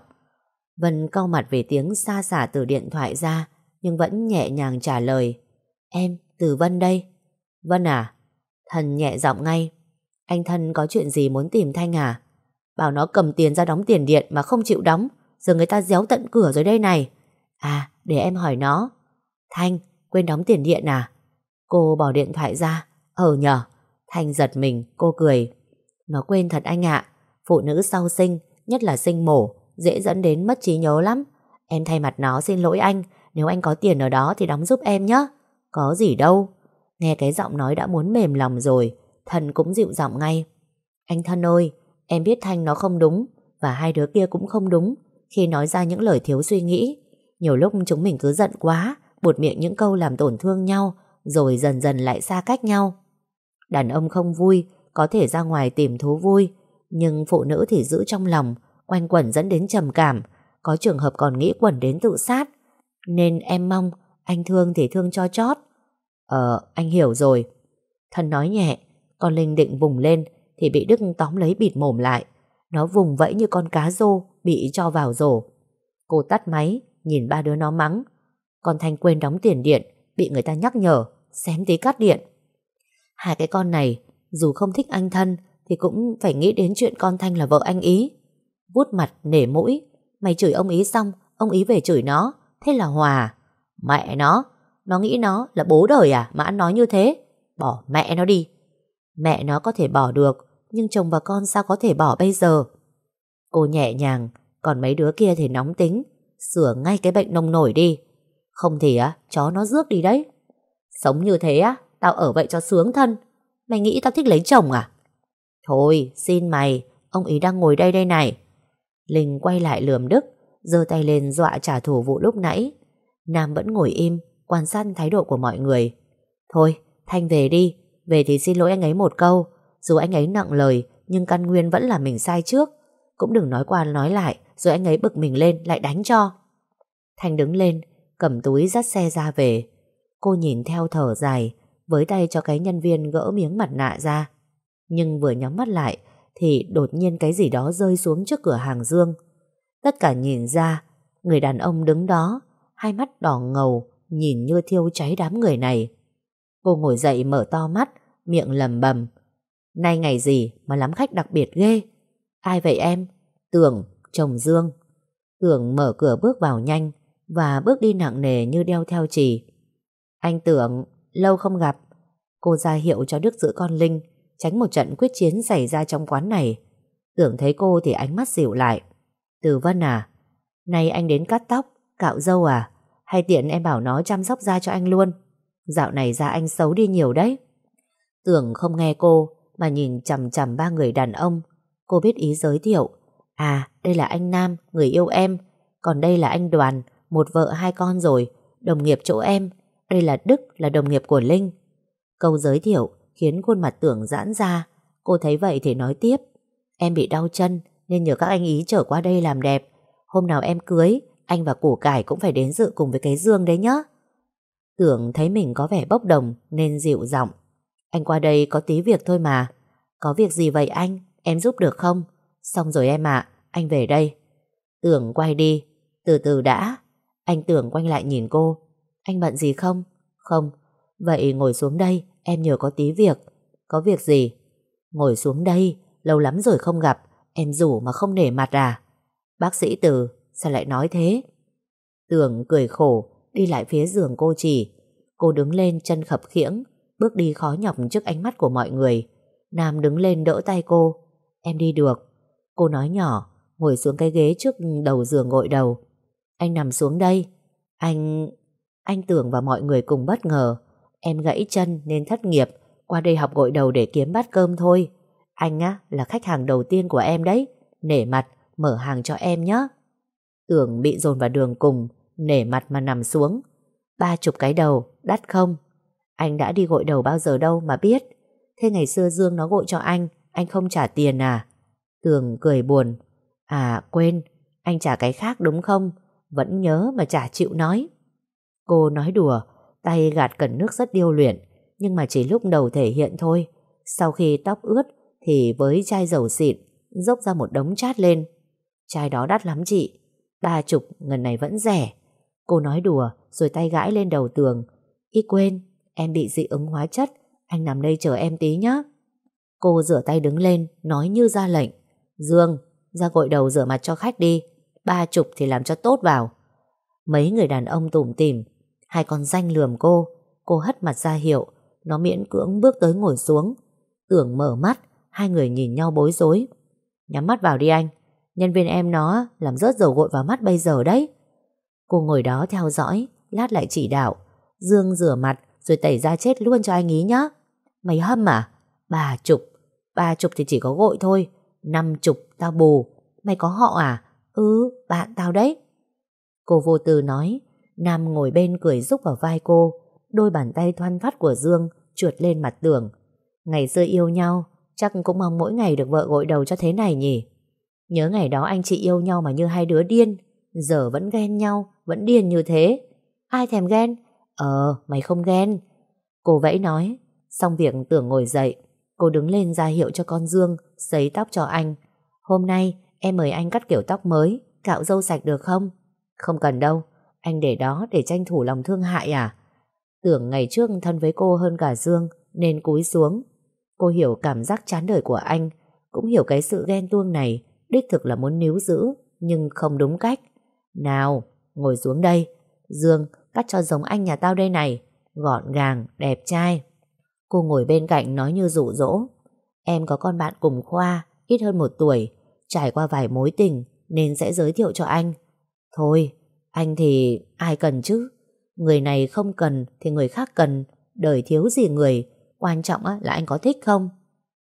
Vân cau mặt về tiếng xa xả từ điện thoại ra, nhưng vẫn nhẹ nhàng trả lời. Em, từ Vân đây. Vân à? Thần nhẹ giọng ngay. Anh thân có chuyện gì muốn tìm Thanh à? Bảo nó cầm tiền ra đóng tiền điện mà không chịu đóng. Giờ người ta déo tận cửa rồi đây này. À, để em hỏi nó. Thanh, quên đóng tiền điện à? Cô bỏ điện thoại ra. Ờ nhờ. Thanh giật mình, cô cười. Nó quên thật anh ạ. Phụ nữ sau sinh, nhất là sinh mổ, dễ dẫn đến mất trí nhớ lắm. Em thay mặt nó xin lỗi anh. Nếu anh có tiền ở đó thì đóng giúp em nhé. Có gì đâu. Nghe cái giọng nói đã muốn mềm lòng rồi, Thần cũng dịu giọng ngay. Anh thân ơi, em biết Thanh nó không đúng, và hai đứa kia cũng không đúng, khi nói ra những lời thiếu suy nghĩ. Nhiều lúc chúng mình cứ giận quá, buột miệng những câu làm tổn thương nhau, rồi dần dần lại xa cách nhau. Đàn ông không vui, có thể ra ngoài tìm thú vui, nhưng phụ nữ thì giữ trong lòng, quanh quẩn dẫn đến trầm cảm, có trường hợp còn nghĩ quẩn đến tự sát. Nên em mong, anh thương thì thương cho chót. Ờ, anh hiểu rồi. Thân nói nhẹ, con Linh định vùng lên thì bị Đức tóm lấy bịt mồm lại. Nó vùng vẫy như con cá rô bị cho vào rổ. Cô tắt máy, nhìn ba đứa nó mắng. Con Thanh quên đóng tiền điện, bị người ta nhắc nhở, xém tí cắt điện. Hai cái con này, dù không thích anh thân, thì cũng phải nghĩ đến chuyện con Thanh là vợ anh ý. Vút mặt, nể mũi. Mày chửi ông ý xong, ông ý về chửi nó. Thế là hòa. Mẹ nó, nó nghĩ nó là bố đời à mà ăn nói như thế. Bỏ mẹ nó đi. Mẹ nó có thể bỏ được, nhưng chồng và con sao có thể bỏ bây giờ? Cô nhẹ nhàng, còn mấy đứa kia thì nóng tính. Sửa ngay cái bệnh nông nổi đi. Không thì á, chó nó rước đi đấy. Sống như thế á, tao ở vậy cho sướng thân. Mày nghĩ tao thích lấy chồng à? Thôi, xin mày, ông ý đang ngồi đây đây này. Linh quay lại lườm Đức, giơ tay lên dọa trả thù vụ lúc nãy. Nam vẫn ngồi im, quan sát thái độ của mọi người. Thôi, Thanh về đi, về thì xin lỗi anh ấy một câu. Dù anh ấy nặng lời, nhưng căn nguyên vẫn là mình sai trước. Cũng đừng nói qua nói lại, rồi anh ấy bực mình lên lại đánh cho. thành đứng lên, cầm túi dắt xe ra về. Cô nhìn theo thở dài, với tay cho cái nhân viên gỡ miếng mặt nạ ra. Nhưng vừa nhắm mắt lại, thì đột nhiên cái gì đó rơi xuống trước cửa hàng Dương. Tất cả nhìn ra, người đàn ông đứng đó, hai mắt đỏ ngầu, nhìn như thiêu cháy đám người này. Cô ngồi dậy mở to mắt, miệng lầm bầm. Nay ngày gì mà lắm khách đặc biệt ghê? Ai vậy em? Tưởng, chồng Dương. Tưởng mở cửa bước vào nhanh và bước đi nặng nề như đeo theo trì. Anh Tưởng, lâu không gặp. Cô ra hiệu cho Đức giữ con Linh, tránh một trận quyết chiến xảy ra trong quán này. Tưởng thấy cô thì ánh mắt dịu lại. Từ Vân à, nay anh đến cắt tóc, cạo dâu à? Hay tiện em bảo nó chăm sóc da cho anh luôn Dạo này da anh xấu đi nhiều đấy Tưởng không nghe cô mà nhìn chằm chằm ba người đàn ông. Cô biết ý giới thiệu. À đây là anh Nam, Người yêu em. Còn đây là anh Đoàn, Một vợ hai con rồi, Đồng nghiệp chỗ em. Đây là Đức, là đồng nghiệp của Linh. Câu giới thiệu khiến khuôn mặt tưởng giãn ra. Cô thấy vậy thì nói tiếp. Em bị đau chân, Nên nhờ các anh ý trở qua đây làm đẹp. Hôm nào em cưới, anh và củ cải cũng phải đến dự cùng với cái dương đấy nhá. Tưởng thấy mình có vẻ bốc đồng, nên dịu giọng. Anh qua đây có tí việc thôi mà. Có việc gì vậy anh? Em giúp được không? Xong rồi em ạ, anh về đây. Tưởng quay đi. Từ từ đã. Anh tưởng quay lại nhìn cô. Anh bận gì không? Không. Vậy ngồi xuống đây, em nhờ có tí việc. Có việc gì? Ngồi xuống đây, lâu lắm rồi không gặp. Em rủ mà không nể mặt à? Bác sĩ Từ, Sao lại nói thế? Tưởng cười khổ, đi lại phía giường cô chỉ. Cô đứng lên chân khập khiễng, bước đi khó nhọc trước ánh mắt của mọi người. Nam đứng lên đỡ tay cô. Em đi được. Cô nói nhỏ, ngồi xuống cái ghế trước đầu giường gội đầu. Anh nằm xuống đây. Anh... Anh tưởng và mọi người cùng bất ngờ. Em gãy chân nên thất nghiệp, qua đây học gội đầu để kiếm bát cơm thôi. Anh á là khách hàng đầu tiên của em đấy Nể mặt mở hàng cho em nhé Tưởng bị dồn vào đường cùng Nể mặt mà nằm xuống Ba chục cái đầu, đắt không? Anh đã đi gội đầu bao giờ đâu mà biết. Thế ngày xưa Dương nó gội cho anh Anh không trả tiền à? Tường cười buồn. À quên, anh trả cái khác đúng không? Vẫn nhớ mà chả chịu nói. Cô nói đùa Tay gạt cần nước rất điêu luyện Nhưng mà chỉ lúc đầu thể hiện thôi. Sau khi tóc ướt Thì với chai dầu xịn Dốc ra một đống chát lên. Chai đó đắt lắm chị Ba chục ngần này vẫn rẻ. Cô nói đùa rồi tay gãi lên đầu tường. Y quên Em bị dị ứng hóa chất, Anh nằm đây chờ em tí nhé Cô rửa tay đứng lên, Nói như ra lệnh. Dương, ra gội đầu rửa mặt cho khách đi, Ba chục thì làm cho tốt vào. Mấy người đàn ông tủm tỉm, Hai con danh lườm cô Cô hất mặt ra hiệu, Nó miễn cưỡng bước tới ngồi xuống. Tưởng mở mắt, Hai người nhìn nhau bối rối. Nhắm mắt vào đi anh, Nhân viên em nó làm rớt dầu gội vào mắt bây giờ đấy. Cô ngồi đó theo dõi, Lát lại chỉ đạo. Dương rửa mặt rồi tẩy ra chết luôn cho anh ý nhá. Mày hâm à? Ba chục. Ba chục thì chỉ có gội thôi. Năm chục tao bù. Mày có họ à? Ừ bạn tao đấy. Cô vô tư nói. Nam ngồi bên cười rúc vào vai cô. Đôi bàn tay thoăn thoắt của Dương Trượt lên mặt tường. Ngày xưa yêu nhau, Chắc cũng mong mỗi ngày được vợ gội đầu cho thế này nhỉ? Nhớ ngày đó anh chị yêu nhau mà như hai đứa điên. Giờ vẫn ghen nhau, Vẫn điên như thế. Ai thèm ghen? Ờ mày không ghen. Cô vẫy nói. Xong việc tưởng ngồi dậy, Cô đứng lên ra hiệu cho con Dương Sấy tóc cho anh. Hôm nay, em mời anh cắt kiểu tóc mới, Cạo râu sạch được không? Không cần đâu, Anh để đó để tranh thủ lòng thương hại à? Tưởng ngày trước thân với cô hơn cả Dương, Nên cúi xuống. Cô hiểu cảm giác chán đời của anh, Cũng hiểu cái sự ghen tuông này, Đích thực là muốn níu giữ, Nhưng không đúng cách. Nào, ngồi xuống đây. Dương cắt cho giống anh nhà tao đây này. Gọn gàng, đẹp trai. Cô ngồi bên cạnh nói như dụ dỗ. Em có con bạn cùng khoa, Ít hơn một tuổi. Trải qua vài mối tình, Nên sẽ giới thiệu cho anh. Thôi, anh thì ai cần chứ? Người này không cần thì người khác cần. Đời thiếu gì người, Quan trọng là anh có thích không?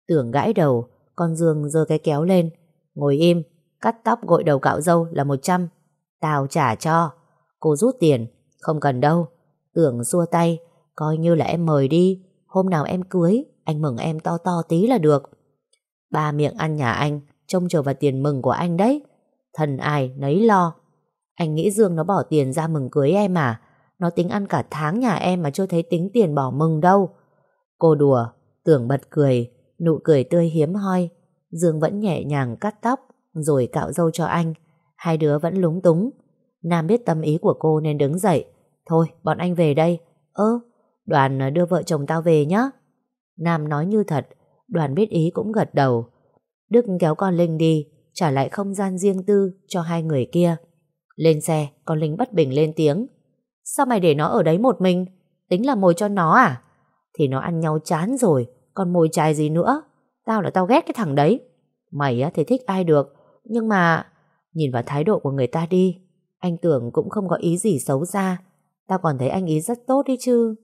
Tưởng gãi đầu, Con Dương giơ cái kéo lên. Ngồi im, Cắt tóc gội đầu cạo dâu là 100 Tao trả cho. Cô rút tiền không cần đâu. Tưởng xua tay, Coi như là em mời đi. Hôm nào em cưới, Anh mừng em to to tí là được. Ba miệng ăn nhà anh, Trông chờ vào tiền mừng của anh đấy. Thần ai, nấy lo. Anh nghĩ Dương nó bỏ tiền ra mừng cưới em à? Nó tính ăn cả tháng nhà em Mà chưa thấy tính tiền bỏ mừng đâu. Cô đùa, Tưởng bật cười, Nụ cười tươi hiếm hoi. Dương vẫn nhẹ nhàng cắt tóc, Rồi cạo râu cho anh. Hai đứa vẫn lúng túng. Nam biết tâm ý của cô nên đứng dậy Thôi, bọn anh về đây. Ơ, đoàn ờ, đưa vợ chồng tao về nhé Nam nói như thật, Đoàn biết ý cũng gật đầu. Đức kéo con Linh đi, Trả lại không gian riêng tư cho hai người kia. Lên xe, Con Linh bất bình lên tiếng. Sao mày để nó ở đấy một mình? Tính là mồi cho nó à? Thì nó ăn nhau chán rồi, Còn mồi chài gì nữa? Tao là tao ghét cái thằng đấy. Mày á, thì thích ai được, Nhưng mà Nhìn vào thái độ của người ta đi, Anh tưởng cũng không có ý gì xấu xa. Tao còn thấy anh ý rất tốt đi chứ.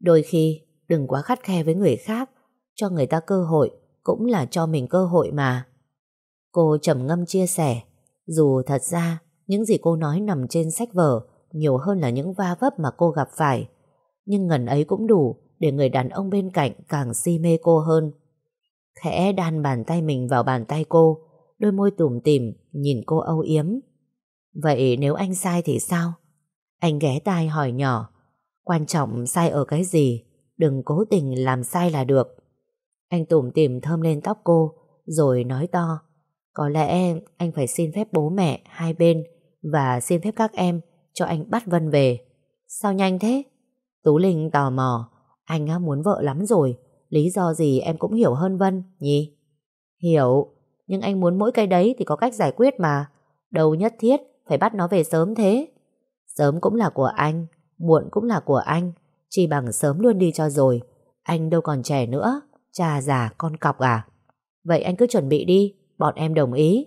Đôi khi, Đừng quá khắt khe với người khác, Cho người ta cơ hội Cũng là cho mình cơ hội mà. Cô trầm ngâm chia sẻ, Dù thật ra Những gì cô nói nằm trên sách vở Nhiều hơn là những va vấp mà cô gặp phải, Nhưng ngần ấy cũng đủ Để người đàn ông bên cạnh càng si mê cô hơn. Khẽ đan bàn tay mình vào bàn tay cô, Đôi môi tủm tỉm Nhìn cô âu yếm. Vậy nếu anh sai thì sao? Anh ghé tai hỏi nhỏ, Quan trọng sai ở cái gì? Đừng cố tình làm sai là được. Anh tủm tìm thơm lên tóc cô, Rồi nói to, Có lẽ anh phải xin phép bố mẹ Hai bên Và xin phép các em Cho anh bắt Vân về. Sao nhanh thế? Tú Linh tò mò, Anh á, muốn vợ lắm rồi, Lý do gì em cũng hiểu hơn Vân, nhỉ? Hiểu, Nhưng anh muốn mỗi cái đấy thì có cách giải quyết mà. Đâu nhất thiết Phải bắt nó về sớm thế. Sớm cũng là của anh, Muộn cũng là của anh Chỉ bằng sớm luôn đi cho rồi. Anh đâu còn trẻ nữa, Cha già con cọc à? Vậy anh cứ chuẩn bị đi, Bọn em đồng ý.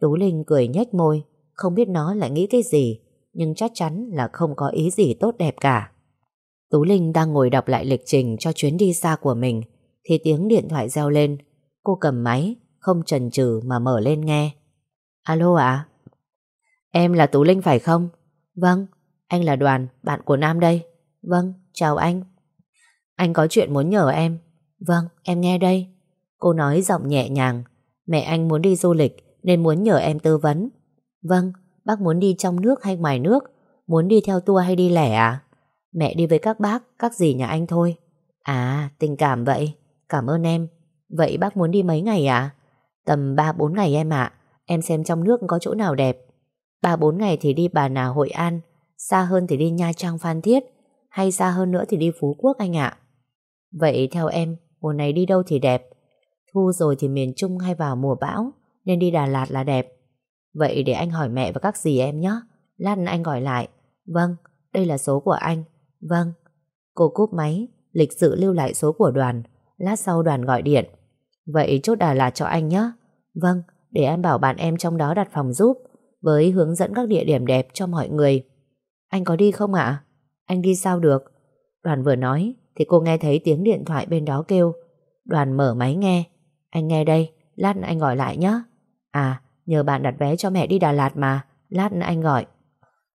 Tú Linh cười nhếch môi, Không biết nó lại nghĩ cái gì, Nhưng chắc chắn là không có ý gì tốt đẹp cả. Tú Linh đang ngồi đọc lại lịch trình Cho chuyến đi xa của mình, Thì tiếng điện thoại reo lên. Cô cầm máy, Không chần chừ mà mở lên nghe. Alo ạ? Em là Tú Linh phải không? Vâng Anh là Đoàn, Bạn của Nam đây. Vâng Chào anh. Anh có chuyện muốn nhờ em. Vâng em nghe đây. Cô nói giọng nhẹ nhàng. Mẹ anh muốn đi du lịch, Nên muốn nhờ em tư vấn. Vâng Bác muốn đi trong nước hay ngoài nước? Muốn đi theo tour hay đi lẻ à? Mẹ đi với các bác, Các dì nhà anh thôi. À tình cảm vậy. Cảm ơn em. Vậy bác muốn đi mấy ngày à? Tầm 3-4 ngày em ạ. Em xem trong nước có chỗ nào đẹp. 3-4 ngày thì đi Bà Nà Hội An Xa hơn thì đi Nha Trang Phan Thiết Hay xa hơn nữa thì đi Phú Quốc anh ạ. Vậy theo em Mùa này đi đâu thì đẹp? Thu rồi thì miền Trung hay vào mùa bão Nên đi Đà Lạt là đẹp. Vậy để anh hỏi mẹ và các dì em nhé. Lát anh gọi lại. Vâng, đây là số của anh. Vâng. Cô cúp máy Lịch sự lưu lại số của đoàn. Lát sau đoàn gọi điện. Vậy chốt Đà Lạt cho anh nhé. Vâng, để em bảo bạn em trong đó đặt phòng giúp. Với hướng dẫn các địa điểm đẹp cho mọi người. Anh có đi không ạ? Anh đi sao được? Đoàn vừa nói Thì cô nghe thấy tiếng điện thoại bên đó kêu. Đoàn mở máy nghe. Anh nghe đây, lát anh gọi lại nhé À, nhờ bạn đặt vé cho mẹ đi Đà Lạt mà. Lát anh gọi.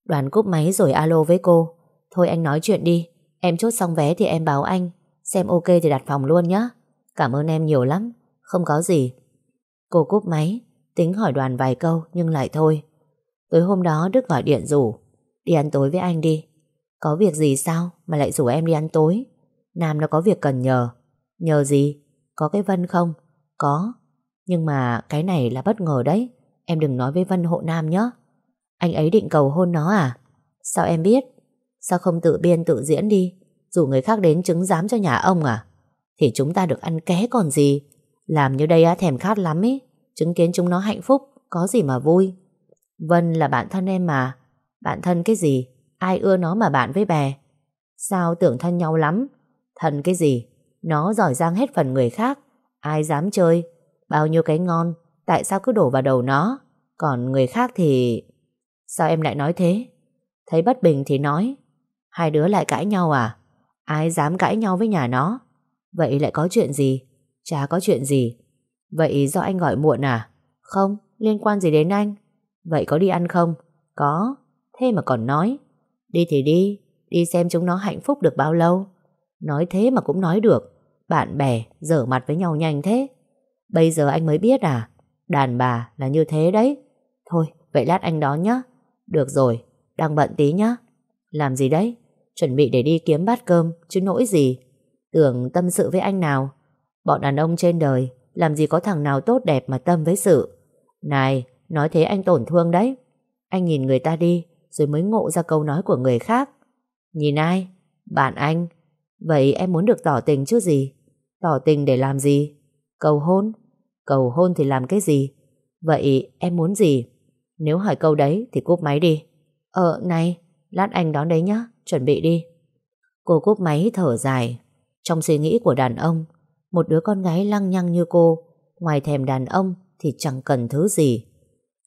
Đoàn cúp máy rồi alo với cô. Thôi anh nói chuyện đi. Em chốt xong vé thì em báo anh. Xem ok thì đặt phòng luôn nhé Cảm ơn em nhiều lắm. Không có gì. Cô cúp máy Tính hỏi đoàn vài câu nhưng lại thôi. Tối hôm đó Đức gọi điện rủ, Đi ăn tối với anh đi. Có việc gì sao mà lại rủ em đi ăn tối? Nam nó có việc cần nhờ. Nhờ gì? Có cái Vân không? Có, Nhưng mà cái này là bất ngờ đấy. Em đừng nói với Vân hộ Nam nhé Anh ấy định cầu hôn nó à? Sao em biết? Sao không tự biên tự diễn đi? Rủ người khác đến chứng giám cho nhà ông à? Thì chúng ta được ăn ké còn gì? Làm như đây á thèm khát lắm ý. Chứng kiến chúng nó hạnh phúc, Có gì mà vui. Vân là bạn thân em mà. Bạn thân cái gì? Ai ưa nó mà bạn với bè? Sao tưởng thân nhau lắm? Thân cái gì? Nó giỏi giang hết phần người khác. Ai dám chơi? Bao nhiêu cái ngon? Tại sao cứ đổ vào đầu nó? Còn người khác thì Sao em lại nói thế? Thấy bất bình thì nói. Hai đứa lại cãi nhau à? Ai dám cãi nhau với nhà nó? Vậy lại có chuyện gì? Chả có chuyện gì. Vậy do anh gọi muộn à? Không, liên quan gì đến anh? Vậy có đi ăn không? Có. Thế mà còn nói, Đi thì đi Đi xem chúng nó hạnh phúc được bao lâu. Nói thế mà cũng nói được. Bạn bè dở mặt với nhau nhanh thế. Bây giờ anh mới biết à Đàn bà là như thế đấy. Thôi, vậy lát anh đón nhá. Được rồi, Đang bận tí nhá. Làm gì đấy? Chuẩn bị để đi kiếm bát cơm, Chứ nỗi gì? Tưởng tâm sự với anh nào? Bọn đàn ông trên đời, Làm gì có thằng nào tốt đẹp mà tâm với sự? Này Nói thế anh tổn thương đấy. Anh nhìn người ta đi, Rồi mới ngộ ra câu nói của người khác. Nhìn ai? Bạn anh. Vậy em muốn được tỏ tình chứ gì? Tỏ tình để làm gì? Cầu hôn. Cầu hôn thì làm cái gì? Vậy em muốn gì? Nếu hỏi câu đấy thì cúp máy đi. Ờ này, Lát anh đón đấy nhá, Chuẩn bị đi. Cô cúp máy thở dài. Trong suy nghĩ của đàn ông, Một đứa con gái lăng nhăng như cô, Ngoài thèm đàn ông thì chẳng cần thứ gì.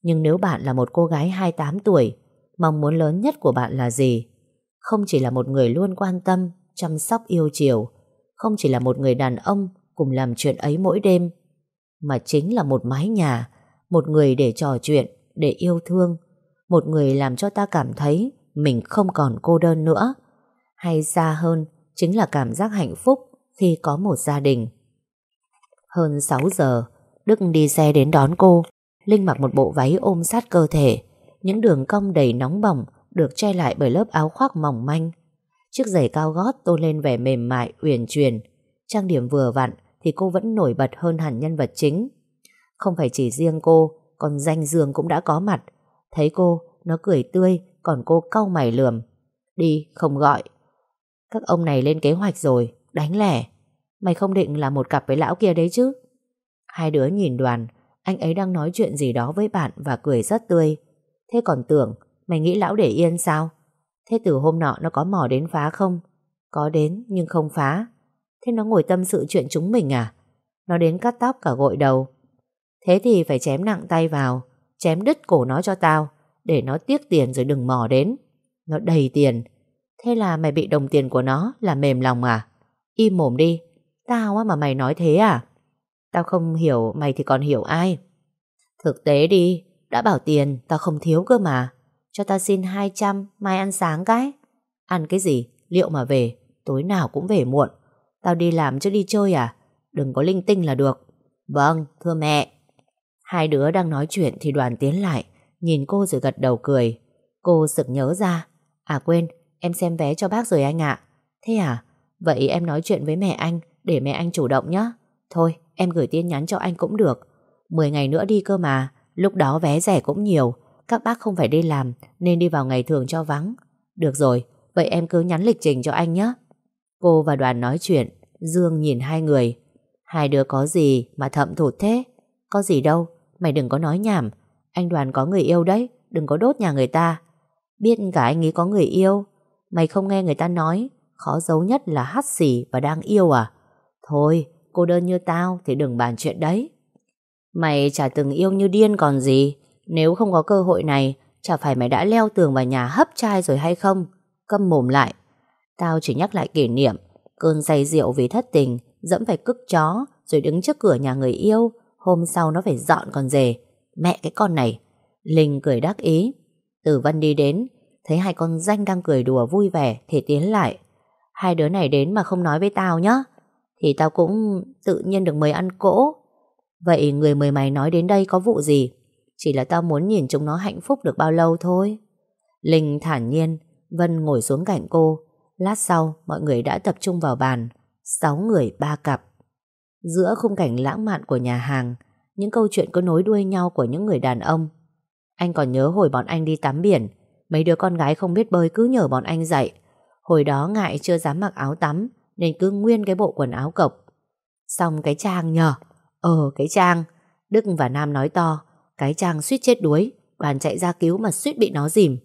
Nhưng nếu bạn là một cô gái 28 tuổi Mong muốn lớn nhất của bạn là gì Không chỉ là một người luôn quan tâm Chăm sóc yêu chiều Không chỉ là một người đàn ông Cùng làm chuyện ấy mỗi đêm Mà chính là một mái nhà Một người để trò chuyện Để yêu thương Một người làm cho ta cảm thấy mình không còn cô đơn nữa. Hay xa hơn, chính là cảm giác hạnh phúc khi có một gia đình. Hơn 6 giờ, Đức đi xe đến đón cô. Linh mặc một bộ váy ôm sát cơ thể, những đường cong đầy nóng bỏng được che lại bởi lớp áo khoác mỏng manh. Chiếc giày cao gót tô lên vẻ mềm mại, uyển chuyển. Trang điểm vừa vặn thì cô vẫn nổi bật hơn hẳn nhân vật chính. Không phải chỉ riêng cô, còn danh dương cũng đã có mặt. Thấy cô, nó cười tươi còn cô cau mày lườm Đi không gọi Các ông này lên kế hoạch rồi Đánh lẻ Mày không định là một cặp với lão kia đấy chứ Hai đứa nhìn đoàn anh ấy đang nói chuyện gì đó với bạn Và cười rất tươi Thế còn tưởng, mày nghĩ lão để yên sao Thế từ hôm nọ nó có mò đến phá không Có đến, nhưng không phá Thế nó ngồi tâm sự chuyện chúng mình à Nó đến cắt tóc cả gội đầu Thế thì phải chém nặng tay vào, Chém đứt cổ nó cho tao, để nó tiếc tiền rồi đừng mò đến. Nó đầy tiền. Thế là mày bị đồng tiền của nó là mềm lòng à? Im mồm đi. Tao á mà mày nói thế à? Tao không hiểu mày thì còn hiểu ai. Thực tế đi, Đã bảo tiền, tao không thiếu cơ mà. Cho tao xin 200 Mai ăn sáng cái. Ăn cái gì, Liệu mà về, Tối nào cũng về muộn. Tao đi làm chứ đi chơi à? Đừng có linh tinh là được. Vâng thưa mẹ. Hai đứa đang nói chuyện thì đoàn tiến lại, Nhìn cô rồi gật đầu cười. Cô sực nhớ ra. À quên, em xem vé cho bác rồi anh ạ. Thế à? Vậy em nói chuyện với mẹ anh, Để mẹ anh chủ động nhé Thôi, em gửi tin nhắn cho anh cũng được. 10 ngày nữa đi cơ mà, Lúc đó vé rẻ cũng nhiều, Các bác không phải đi làm Nên đi vào ngày thường cho vắng. Được rồi, Vậy em cứ nhắn lịch trình cho anh nhé. Cô và đoàn nói chuyện, Dương nhìn hai người. Hai đứa có gì mà thậm thụt thế? Có gì đâu, Mày đừng có nói nhảm. Anh đoàn có người yêu đấy, Đừng có đốt nhà người ta. Biết cả anh ấy có người yêu, Mày không nghe người ta nói, Khó giấu nhất là hắt xỉ và đang yêu à? Thôi cô đơn như tao Thì đừng bàn chuyện đấy. Mày chả từng yêu như điên còn gì. Nếu không có cơ hội này, Chả phải mày đã leo tường vào nhà hấp trai rồi hay không? Câm mồm lại. Tao chỉ nhắc lại kỷ niệm. Cơn say rượu vì thất tình, Dẫm phải cức chó, Rồi đứng trước cửa nhà người yêu. Hôm sau nó phải dọn con rể. Mẹ cái con này. Linh cười đắc ý. Tử Vân đi đến, Thấy hai con danh đang cười đùa vui vẻ Thì tiến lại. Hai đứa này đến mà không nói với tao nhá. Thì tao cũng tự nhiên được mời ăn cỗ. Vậy người mời mày nói đến đây có vụ gì? Chỉ là tao muốn nhìn chúng nó hạnh phúc được bao lâu thôi. Linh thản nhiên, Vân ngồi xuống cạnh cô. Lát sau, mọi người đã tập trung vào bàn. Sáu người, ba cặp. Giữa khung cảnh lãng mạn của nhà hàng, Những câu chuyện có nối đuôi nhau của những người đàn ông. Anh còn nhớ hồi bọn anh đi tắm biển. Mấy đứa con gái không biết bơi cứ nhờ bọn anh dạy Hồi đó ngại chưa dám mặc áo tắm. Nên cứ nguyên cái bộ quần áo cộc. Xong cái trang nhờ Ờ cái trang, Đức và Nam nói to, Cái trang suýt chết đuối, Đoàn chạy ra cứu mà suýt bị nó dìm.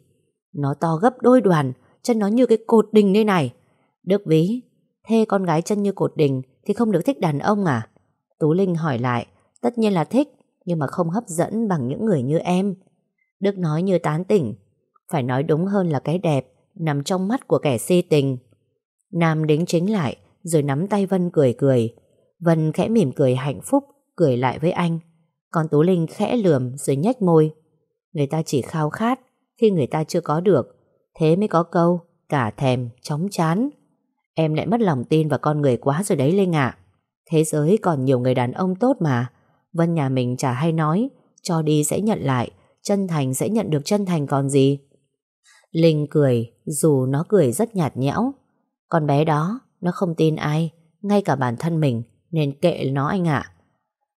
Nó to gấp đôi đoàn, Chân nó như cái cột đình đây này. Đức ví thê con gái chân như cột đình Thì không được thích đàn ông à? Tú Linh hỏi lại, Tất nhiên là thích, Nhưng mà không hấp dẫn bằng những người như em. Đức nói như tán tỉnh, Phải nói đúng hơn là cái đẹp Nằm trong mắt của kẻ si tình. Nam đính chính lại Rồi nắm tay Vân cười cười. Vân khẽ mỉm cười hạnh phúc Cười lại với anh. Còn Tú Linh khẽ lườm rồi nhếch môi. Người ta chỉ khao khát Khi người ta chưa có được Thế mới có câu Cả thèm, chóng chán. Em lại mất lòng tin vào con người quá rồi đấy Linh ạ. Thế giới còn nhiều người đàn ông tốt mà. Vân nhà mình chả hay nói Cho đi sẽ nhận lại Chân thành sẽ nhận được chân thành còn gì. Linh cười Dù nó cười rất nhạt nhẽo. Con bé đó, Nó không tin ai, Ngay cả bản thân mình, Nên kệ nó anh ạ.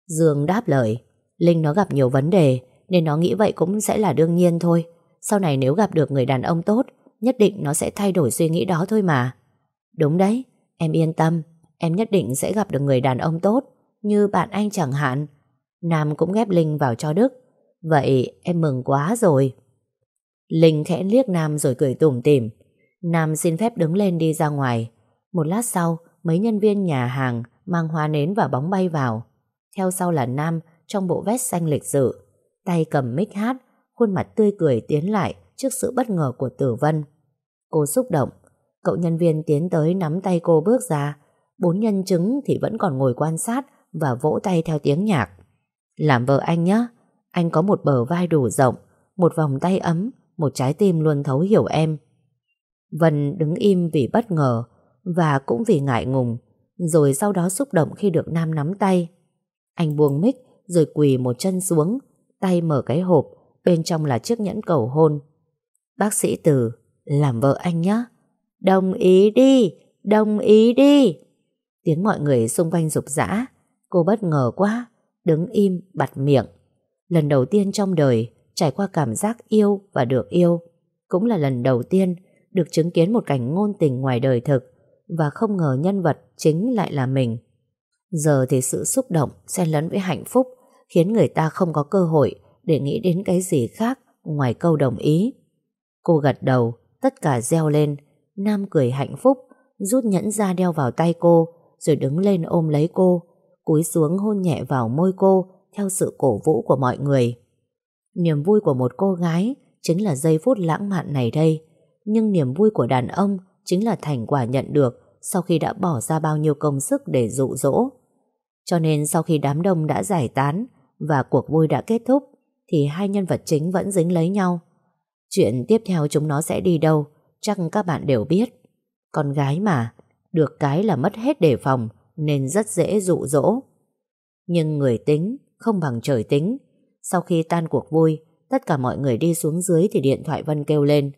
Dương đáp lời, Linh nó gặp nhiều vấn đề, Nên nó nghĩ vậy cũng sẽ là đương nhiên thôi. Sau này nếu gặp được người đàn ông tốt, Nhất định nó sẽ thay đổi suy nghĩ đó thôi mà. Đúng đấy, Em yên tâm, Em nhất định sẽ gặp được người đàn ông tốt, Như bạn anh chẳng hạn. Nam cũng ghép Linh vào cho Đức. Vậy em mừng quá rồi. Linh khẽ liếc Nam rồi cười tủm tỉm. Nam xin phép đứng lên đi ra ngoài. Một lát sau, Mấy nhân viên nhà hàng Mang hoa nến và bóng bay vào. Theo sau là Nam trong bộ vest xanh lịch sự. Tay cầm mic hát, Khuôn mặt tươi cười tiến lại Trước sự bất ngờ của Tử Vân. Cô xúc động. Cậu nhân viên tiến tới nắm tay cô bước ra. Bốn nhân chứng thì vẫn còn ngồi quan sát Và vỗ tay theo tiếng nhạc. Làm vợ anh nhé Anh có một bờ vai đủ rộng, Một vòng tay ấm, Một trái tim luôn thấu hiểu em. Vân đứng im vì bất ngờ Và cũng vì ngại ngùng Rồi sau đó xúc động khi được Nam nắm tay Anh buông mic Rồi quỳ một chân xuống Tay mở cái hộp Bên trong là chiếc nhẫn cầu hôn Bác sĩ Từ Làm vợ anh nhé Đồng ý đi, đồng ý đi. Tiếng mọi người xung quanh rục rã. Cô bất ngờ quá, đứng im, bặt miệng. Lần đầu tiên trong đời trải qua cảm giác yêu và được yêu. Cũng là lần đầu tiên được chứng kiến một cảnh ngôn tình ngoài đời thực và không ngờ nhân vật chính lại là mình. Giờ thì sự xúc động xen lẫn với hạnh phúc khiến người ta không có cơ hội để nghĩ đến cái gì khác ngoài câu đồng ý. Cô gật đầu, tất cả reo lên Nam cười hạnh phúc, rút nhẫn ra đeo vào tay cô, rồi đứng lên ôm lấy cô, cúi xuống hôn nhẹ vào môi cô theo sự cổ vũ của mọi người. Niềm vui của một cô gái chính là giây phút lãng mạn này đây, nhưng niềm vui của đàn ông chính là thành quả nhận được sau khi đã bỏ ra bao nhiêu công sức để dụ dỗ. Cho nên sau khi đám đông đã giải tán và cuộc vui đã kết thúc thì hai nhân vật chính vẫn dính lấy nhau. Chuyện tiếp theo chúng nó sẽ đi đâu chắc các bạn đều biết. Con gái mà, được cái là mất hết đề phòng nên rất dễ dụ dỗ. Nhưng người tính không bằng trời tính. Sau khi tan cuộc vui, tất cả mọi người đi xuống dưới thì điện thoại Vân kêu lên.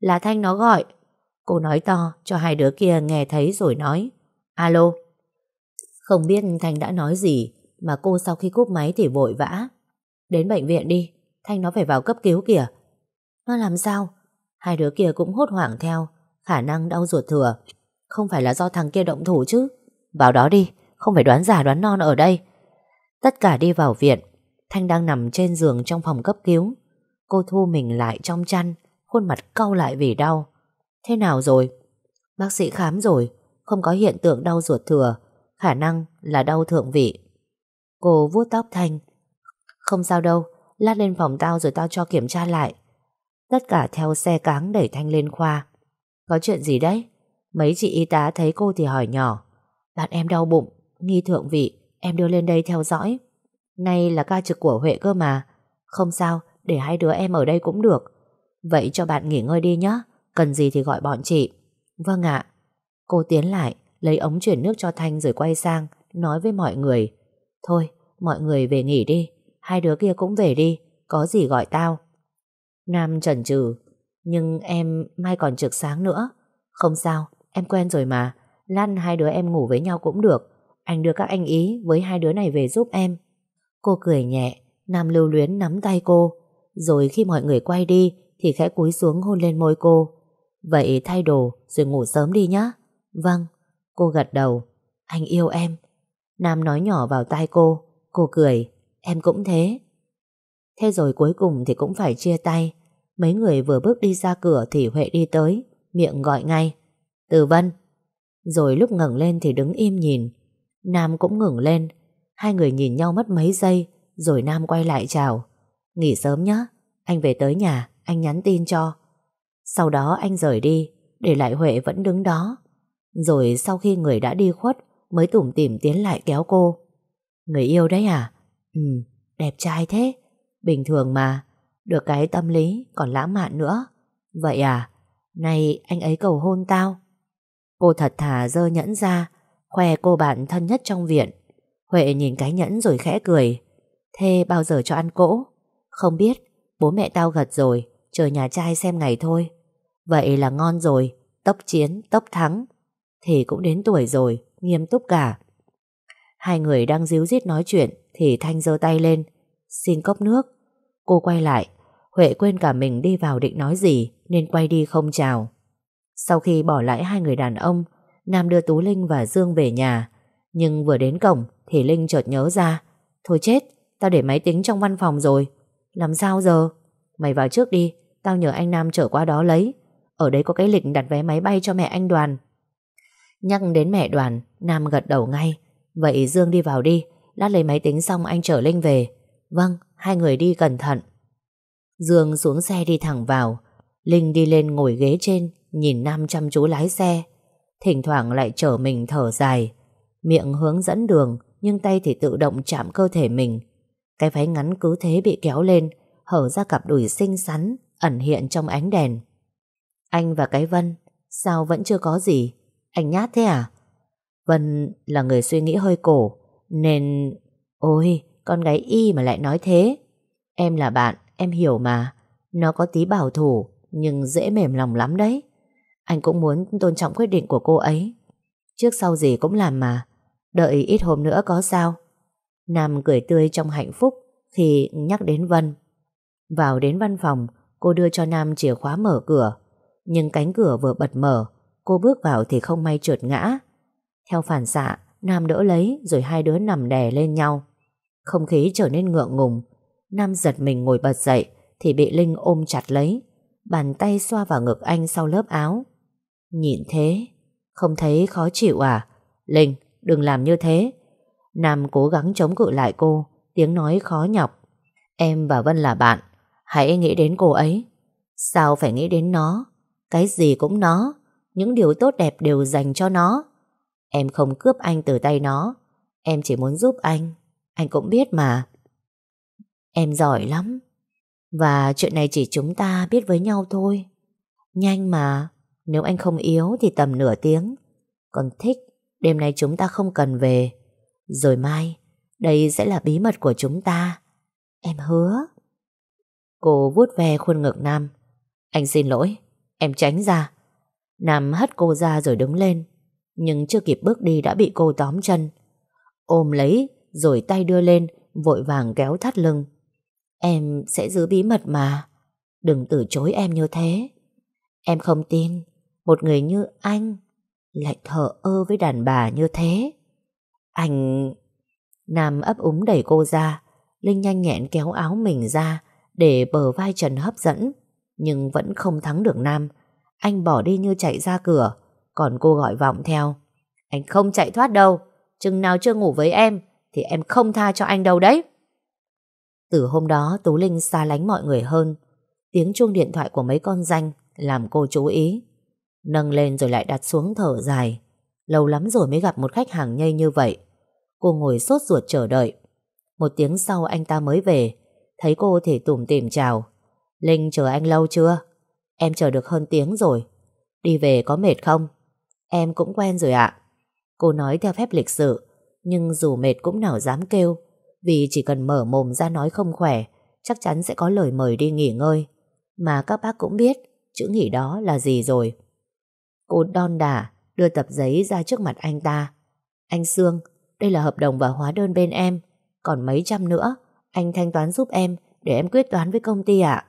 Là Thanh nó gọi. Cô nói to cho hai đứa kia nghe thấy rồi nói. Alo. Không biết Thanh đã nói gì mà cô sau khi cúp máy thì vội vã. Đến bệnh viện đi, Thanh nó phải vào cấp cứu kìa. Nó làm sao? Hai đứa kia cũng hốt hoảng theo, khả năng đau ruột thừa. Không phải là do thằng kia động thủ chứ. Vào đó đi, không phải đoán giả đoán non ở đây. Tất cả đi vào viện, Thanh đang nằm trên giường trong phòng cấp cứu. Cô thu mình lại trong chăn, khuôn mặt cau lại vì đau. Thế nào rồi? Bác sĩ khám rồi, không có hiện tượng đau ruột thừa, khả năng là đau thượng vị. Cô vuốt tóc Thanh. Không sao đâu, lát lên phòng tao rồi tao cho kiểm tra lại. Tất cả theo xe cáng đẩy Thanh lên khoa. Có chuyện gì đấy? Mấy chị y tá thấy cô thì hỏi nhỏ. Bạn em đau bụng, nghi thượng vị, em đưa lên đây theo dõi. Nay là ca trực của Huệ cơ mà. Không sao, để hai đứa em ở đây cũng được. Vậy cho bạn nghỉ ngơi đi nhé. Cần gì thì gọi bọn chị. Vâng ạ. Cô tiến lại, lấy ống chuyển nước cho Thanh rồi quay sang, nói với mọi người. Thôi, mọi người về nghỉ đi. Hai đứa kia cũng về đi. Có gì gọi tao. Nam chần chừ Nhưng em mai còn trực sáng nữa. Không sao, em quen rồi mà. Lăn hai đứa em ngủ với nhau cũng được. Anh đưa các anh ý với hai đứa này về giúp em. Cô cười nhẹ, Nam lưu luyến nắm tay cô. Rồi khi mọi người quay đi thì khẽ cúi xuống hôn lên môi cô. Vậy thay đồ rồi ngủ sớm đi nhé. Vâng, cô gật đầu. Anh yêu em. Nam nói nhỏ vào tai cô. Cô cười, em cũng thế. Thế rồi cuối cùng thì cũng phải chia tay. Mấy người vừa bước đi ra cửa thì Huệ đi tới, miệng gọi ngay. Từ Vân. Rồi lúc ngẩng lên thì đứng im nhìn. Nam cũng ngừng lên. Hai người nhìn nhau mất mấy giây, rồi Nam quay lại chào. Nghỉ sớm nhé, anh về tới nhà, anh nhắn tin cho. Sau đó anh rời đi, để lại Huệ vẫn đứng đó. Rồi sau khi người đã đi khuất, mới tủm tỉm tiến lại kéo cô. Người yêu đấy à? Ừ, đẹp trai thế. Bình thường mà, được cái tâm lý còn lãng mạn nữa. Vậy à, này anh ấy cầu hôn tao. Cô thật thà dơ nhẫn ra, khoe cô bạn thân nhất trong viện. Huệ nhìn cái nhẫn rồi khẽ cười. Thế bao giờ cho ăn cỗ? Không biết, bố mẹ tao gật rồi, chờ nhà trai xem ngày thôi. Vậy là ngon rồi, tốc chiến, tốc thắng. Thì cũng đến tuổi rồi, nghiêm túc cả. Hai người đang díu dít nói chuyện thì Thanh giơ tay lên. Xin cốc nước. Cô quay lại. Huệ quên cả mình đi vào định nói gì nên quay đi không chào. Sau khi bỏ lại hai người đàn ông, Nam đưa Tú Linh và Dương về nhà. Nhưng vừa đến cổng thì Linh chợt nhớ ra. Thôi chết, tao để máy tính trong văn phòng rồi. Làm sao giờ? Mày vào trước đi, tao nhờ anh Nam trở qua đó lấy. Ở đấy có cái lịch đặt vé máy bay cho mẹ anh Đoàn. Nhắc đến mẹ Đoàn, Nam gật đầu ngay. Vậy Dương đi vào đi, lát lấy máy tính xong anh chở Linh về. Vâng, hai người đi cẩn thận. Dương xuống xe đi thẳng vào. Linh đi lên ngồi ghế trên, nhìn Nam chăm chú lái xe. Thỉnh thoảng lại chở mình thở dài. Miệng hướng dẫn đường, nhưng tay thì tự động chạm cơ thể mình. Cái váy ngắn cứ thế bị kéo lên, hở ra cặp đùi xinh xắn, ẩn hiện trong ánh đèn. Anh và cái Vân, sao vẫn chưa có gì? Anh nhát thế à? Vân là người suy nghĩ hơi cổ, nên... Ôi, con gái y mà lại nói thế. Em là bạn, em hiểu mà. Nó có tí bảo thủ, nhưng dễ mềm lòng lắm đấy. Anh cũng muốn tôn trọng quyết định của cô ấy. Trước sau gì cũng làm mà. Đợi ít hôm nữa có sao? Nam cười tươi trong hạnh phúc khi nhắc đến Vân. Vào đến văn phòng, cô đưa cho Nam chìa khóa mở cửa. Nhưng cánh cửa vừa bật mở, cô bước vào thì không may trượt ngã. Theo phản xạ, Nam đỡ lấy rồi hai đứa nằm đè lên nhau. Không khí trở nên ngượng ngùng. Nam giật mình ngồi bật dậy thì bị Linh ôm chặt lấy. Bàn tay xoa vào ngực anh sau lớp áo. Nhìn thế, không thấy khó chịu à? Linh, đừng làm như thế. Nam cố gắng chống cự lại cô, tiếng nói khó nhọc. Em và Vân là bạn, hãy nghĩ đến cô ấy. Sao phải nghĩ đến nó? Cái gì cũng nó, những điều tốt đẹp đều dành cho nó. Em không cướp anh từ tay nó, Em chỉ muốn giúp anh. Anh cũng biết mà. Em giỏi lắm. Và chuyện này chỉ chúng ta biết với nhau thôi. Nhanh mà. Nếu anh không yếu thì tầm nửa tiếng. Còn thích Đêm nay chúng ta không cần về. Rồi mai Đây sẽ là bí mật của chúng ta. Em hứa. Cô vuốt ve khuôn ngực Nam. Anh xin lỗi, Em tránh ra. Nam hất cô ra rồi đứng lên, Nhưng chưa kịp bước đi đã bị cô tóm chân. Ôm lấy, Rồi tay đưa lên, Vội vàng kéo thắt lưng. Em sẽ giữ bí mật mà. Đừng từ chối em như thế. Em không tin, Một người như anh Lại thở ơ với đàn bà như thế. Anh Nam ấp úng đẩy cô ra, Linh nhanh nhẹn kéo áo mình ra để bờ vai Trần hấp dẫn, Nhưng vẫn không thắng được Nam. Anh bỏ đi như chạy ra cửa, Còn cô gọi vọng theo. Anh không chạy thoát đâu, Chừng nào chưa ngủ với em Thì em không tha cho anh đâu đấy. Từ hôm đó, Tú Linh xa lánh mọi người hơn. Tiếng chuông điện thoại của mấy con danh Làm cô chú ý. Nâng lên rồi lại đặt xuống thở dài. Lâu lắm rồi mới gặp một khách hàng nhây như vậy. Cô ngồi sốt ruột chờ đợi. Một tiếng sau anh ta mới về Thấy cô thì tủm tỉm chào. Linh chờ anh lâu chưa? Em chờ được hơn tiếng rồi. Đi về có mệt không? Em cũng quen rồi ạ. Cô nói theo phép lịch sự, Nhưng dù mệt cũng nào dám kêu. Vì chỉ cần mở mồm ra nói không khỏe, Chắc chắn sẽ có lời mời đi nghỉ ngơi. Mà các bác cũng biết, Chữ nghỉ đó là gì rồi. Cô đon đả, Đưa tập giấy ra trước mặt anh ta. Anh Sương, Đây là hợp đồng và hóa đơn bên em, Còn mấy trăm nữa anh thanh toán giúp em, Để em quyết toán với công ty ạ.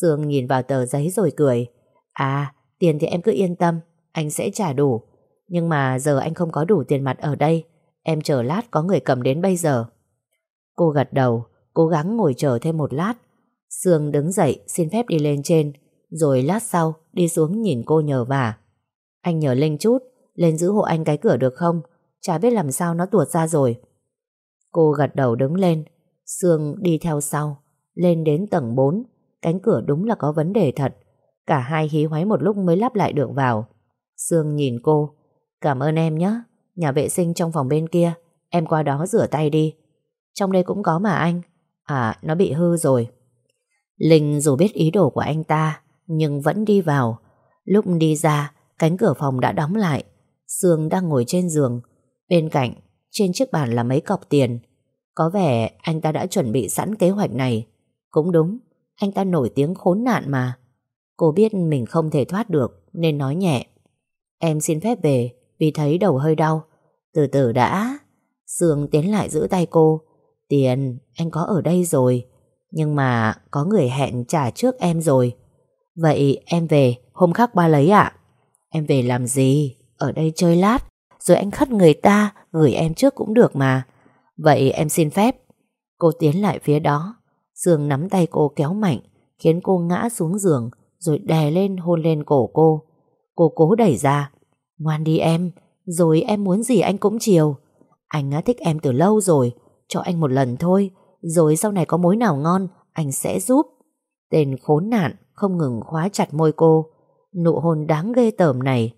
Sương nhìn vào tờ giấy rồi cười. À tiền thì em cứ yên tâm, Anh sẽ trả đủ. Nhưng mà giờ anh không có đủ tiền mặt ở đây, Em chờ lát có người cầm đến bây giờ. Cô gật đầu, Cố gắng ngồi chờ thêm một lát. Sương đứng dậy, xin phép đi lên trên, Rồi lát sau đi xuống nhìn cô nhờ vả. Anh nhờ Linh chút, Lên giữ hộ anh cái cửa được không? Chả biết làm sao nó tuột ra rồi. Cô gật đầu đứng lên Sương đi theo sau, Lên đến tầng 4 Cánh cửa đúng là có vấn đề thật. Cả hai hí hoáy một lúc mới lắp lại được vào. Sương nhìn cô. Cảm ơn em nhé. Nhà vệ sinh trong phòng bên kia. Em qua đó rửa tay đi. Trong đây cũng có mà anh. À nó bị hư rồi. Linh dù biết ý đồ của anh ta, Nhưng vẫn đi vào. Lúc đi ra, Cánh cửa phòng đã đóng lại. Sương đang ngồi trên giường. Bên cạnh, Trên chiếc bàn là mấy cọc tiền. Có vẻ anh ta đã chuẩn bị sẵn kế hoạch này. Cũng đúng, Anh ta nổi tiếng khốn nạn mà. Cô biết mình không thể thoát được, Nên nói nhẹ. Em xin phép về, Vì thấy đầu hơi đau. Từ từ đã. Sương tiến lại giữ tay cô. Tiền, anh có ở đây rồi. Nhưng mà có người hẹn trả trước em rồi. Vậy em về, Hôm khác ba lấy ạ. Em về làm gì? Ở đây chơi lát. Rồi anh khất người ta, Gửi em trước cũng được mà. Vậy em xin phép. Cô tiến lại phía đó. Sương nắm tay cô kéo mạnh, Khiến cô ngã xuống giường, Rồi đè lên, hôn lên cổ cô. Cô cố đẩy ra. Ngoan đi em, Rồi em muốn gì anh cũng chiều. Anh đã thích em từ lâu rồi, Cho anh một lần thôi, Rồi sau này có mối nào ngon, Anh sẽ giúp. Tên khốn nạn không ngừng khóa chặt môi cô. Nụ hôn đáng ghê tởm này.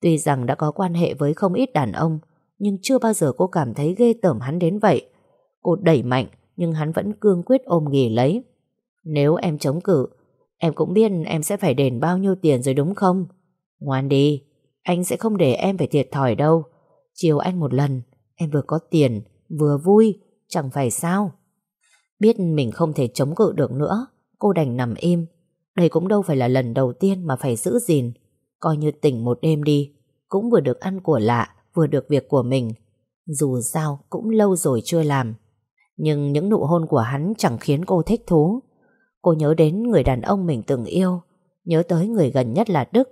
Tuy rằng đã có quan hệ với không ít đàn ông nhưng chưa bao giờ cô cảm thấy ghê tởm hắn đến vậy. Cô đẩy mạnh, Nhưng hắn vẫn cương quyết ôm ghì lấy. Nếu em chống cự, Em cũng biết em sẽ phải đền bao nhiêu tiền rồi đúng không? Ngoan đi, Anh sẽ không để em phải thiệt thòi đâu. Chiều anh một lần, Em vừa có tiền, Vừa vui, Chẳng phải sao? Biết mình không thể chống cự được nữa, Cô đành nằm im. Đây cũng đâu phải là lần đầu tiên mà phải giữ gìn. Coi như tỉnh một đêm đi, Cũng vừa được ăn của lạ Vừa được việc của mình. Dù sao cũng lâu rồi chưa làm. Nhưng những nụ hôn của hắn chẳng khiến cô thích thú. Cô nhớ đến người đàn ông mình từng yêu, Nhớ tới người gần nhất là Đức.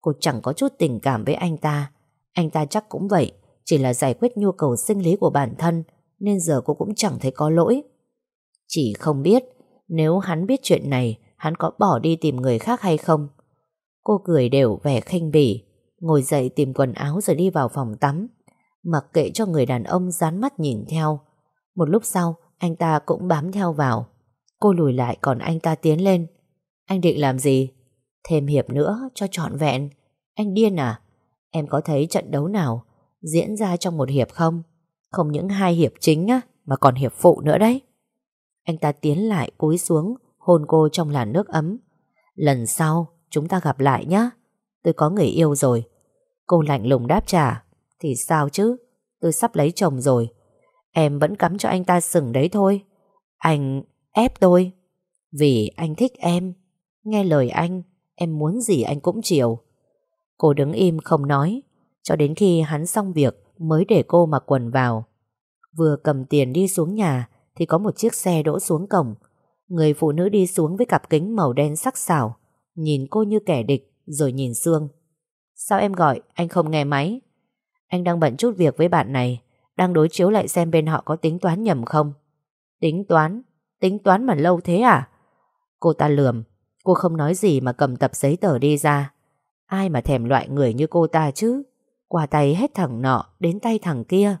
Cô chẳng có chút tình cảm với anh ta. Anh ta chắc cũng vậy, Chỉ là giải quyết nhu cầu sinh lý của bản thân, Nên giờ cô cũng chẳng thấy có lỗi. Chỉ không biết, Nếu hắn biết chuyện này, Hắn có bỏ đi tìm người khác hay không? Cô cười đều vẻ khinh bỉ. Ngồi dậy tìm quần áo rồi đi vào phòng tắm. Mặc kệ cho người đàn ông dán mắt nhìn theo. Một lúc sau Anh ta cũng bám theo vào. Cô lùi lại còn anh ta tiến lên. Anh định làm gì? Thêm hiệp nữa cho trọn vẹn. Anh điên à? Em có thấy trận đấu nào Diễn ra trong một hiệp không? Không những hai hiệp chính á, mà còn hiệp phụ nữa đấy. Anh ta tiến lại cúi xuống, hôn cô trong làn nước ấm. Lần sau, chúng ta gặp lại nhé. Tôi có người yêu rồi. Cô lạnh lùng đáp trả. Thì sao chứ? Tôi sắp lấy chồng rồi. Em vẫn cắm cho anh ta sừng đấy thôi. Anh ép tôi. Vì anh thích em. Nghe lời anh, em muốn gì anh cũng chiều. Cô đứng im không nói, cho đến khi hắn xong việc mới để cô mặc quần vào. Vừa cầm tiền đi xuống nhà thì có một chiếc xe đỗ xuống cổng. Người phụ nữ đi xuống với cặp kính màu đen sắc sảo, nhìn cô như kẻ địch rồi nhìn Sương. Sao em gọi, anh không nghe máy? Anh đang bận chút việc với bạn này, đang đối chiếu lại xem bên họ có tính toán nhầm không. Tính toán? Tính toán mà lâu thế à? Cô ta lườm, cô không nói gì mà cầm tập giấy tờ đi ra. Ai mà thèm loại người như cô ta chứ? Qua tay hết thằng nọ đến tay thằng kia.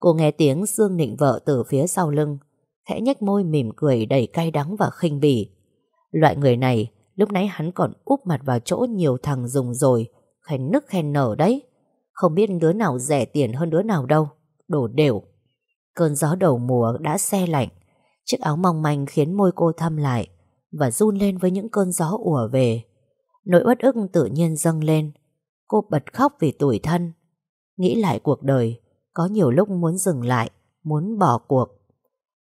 Cô nghe tiếng Sương nịnh vợ từ phía sau lưng. Khẽ nhếch môi mỉm cười đầy cay đắng và khinh bỉ. Loại người này, lúc nãy hắn còn úp mặt vào chỗ nhiều thằng dùng rồi, khen nức khen nở đấy. Không biết đứa nào rẻ tiền hơn đứa nào đâu. Đổ đều. Cơn gió đầu mùa đã xe lạnh. Chiếc áo mong manh khiến môi cô thăm lại và run lên với những cơn gió ùa về. Nỗi uất ức tự nhiên dâng lên. Cô bật khóc vì tủi thân. Nghĩ lại cuộc đời, có nhiều lúc muốn dừng lại, muốn bỏ cuộc.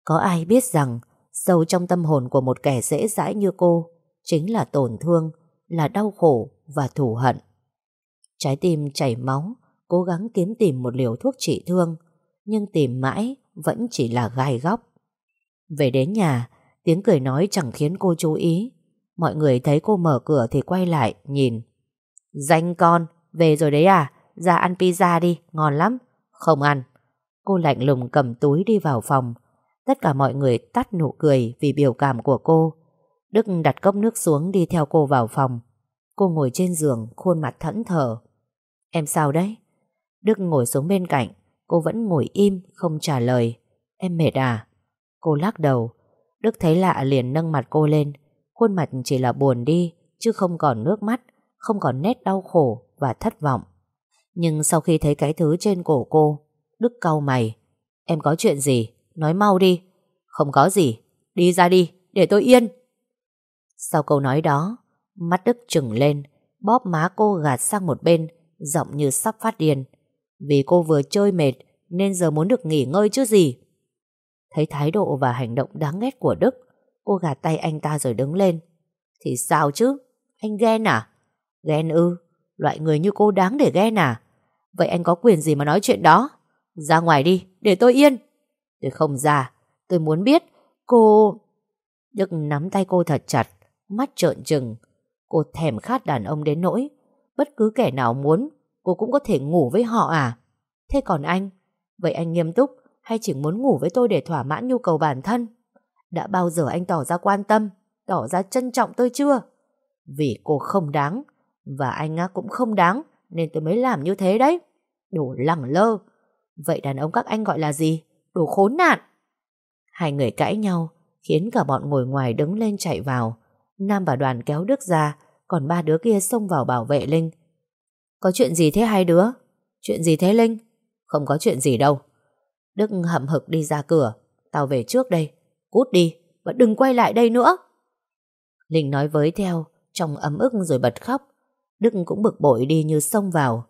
Có ai biết rằng sâu trong tâm hồn của một kẻ dễ dãi như cô chính là tổn thương, là đau khổ và thù hận. Trái tim chảy máu, cố gắng kiếm tìm một liều thuốc trị thương, nhưng tìm mãi vẫn chỉ là gai góc. Về đến nhà, tiếng cười nói chẳng khiến cô chú ý. Mọi người thấy cô mở cửa thì quay lại, nhìn. Danh con, về rồi đấy à? Ra ăn pizza đi, ngon lắm. Không ăn. Cô lạnh lùng cầm túi đi vào phòng. Tất cả mọi người tắt nụ cười vì biểu cảm của cô. Đức đặt cốc nước xuống đi theo cô vào phòng. Cô ngồi trên giường, khuôn mặt thẫn thờ. Em sao đấy? Đức ngồi xuống bên cạnh. Cô vẫn ngồi im, không trả lời. Em mệt à? Cô lắc đầu. Đức thấy lạ liền nâng mặt cô lên. Khuôn mặt chỉ là buồn đi, chứ không còn nước mắt, không còn nét đau khổ và thất vọng. Nhưng sau khi thấy cái thứ trên cổ cô, Đức cau mày. Em có chuyện gì? Nói mau đi. Không có gì. Đi ra đi, để tôi yên. Sau câu nói đó, mắt Đức trừng lên, bóp má cô gạt sang một bên, giọng như sắp phát điên. Vì cô vừa chơi mệt, nên giờ muốn được nghỉ ngơi chứ gì. Thấy thái độ và hành động đáng ghét của Đức, cô gạt tay anh ta rồi đứng lên. Thì sao chứ? Anh ghen à? Ghen ư? Loại người như cô đáng để ghen à? Vậy anh có quyền gì mà nói chuyện đó? Ra ngoài đi, để tôi yên. Tôi không ra, tôi muốn biết cô... Đức nắm tay cô thật chặt, mắt trợn trừng. Cô thèm khát đàn ông đến nỗi, bất cứ kẻ nào muốn, cô cũng có thể ngủ với họ à? Thế còn anh? Vậy anh nghiêm túc hay chỉ muốn ngủ với tôi để thỏa mãn nhu cầu bản thân? Đã bao giờ anh tỏ ra quan tâm, tỏ ra trân trọng tôi chưa? Vì cô không đáng, và anh cũng không đáng, nên tôi mới làm như thế đấy. Đồ lẳng lơ. Vậy đàn ông các anh gọi là gì? Đồ khốn nạn. Hai người cãi nhau, khiến cả bọn ngồi ngoài đứng lên chạy vào. Nam và đoàn kéo Đức ra, còn ba đứa kia xông vào bảo vệ Linh. Có chuyện gì thế hai đứa? Chuyện gì thế Linh? Không có chuyện gì đâu. Đức hậm hực đi ra cửa. Tao về trước đây. Cút đi, và đừng quay lại đây nữa. Linh nói với theo, trong ấm ức rồi bật khóc. Đức cũng bực bội đi như xông vào.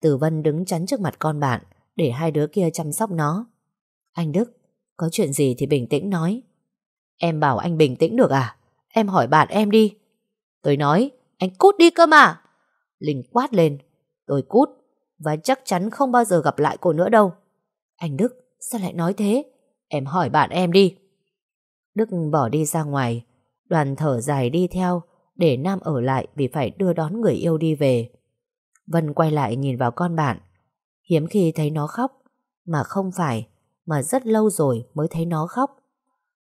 Tử Vân đứng chắn trước mặt con bạn để hai đứa kia chăm sóc nó. Anh Đức, có chuyện gì thì bình tĩnh nói. Em bảo anh bình tĩnh được à? Em hỏi bạn em đi. Tôi nói, anh cút đi cơ mà. Linh quát lên. Tôi cút, và chắc chắn không bao giờ gặp lại cô nữa đâu. Anh Đức, sao lại nói thế? Em hỏi bạn em đi. Đức bỏ đi ra ngoài, đoàn thở dài đi theo, để Nam ở lại vì phải đưa đón người yêu đi về. Vân quay lại nhìn vào con bạn. Hiếm khi thấy nó khóc, mà không phải, mà rất lâu rồi mới thấy nó khóc.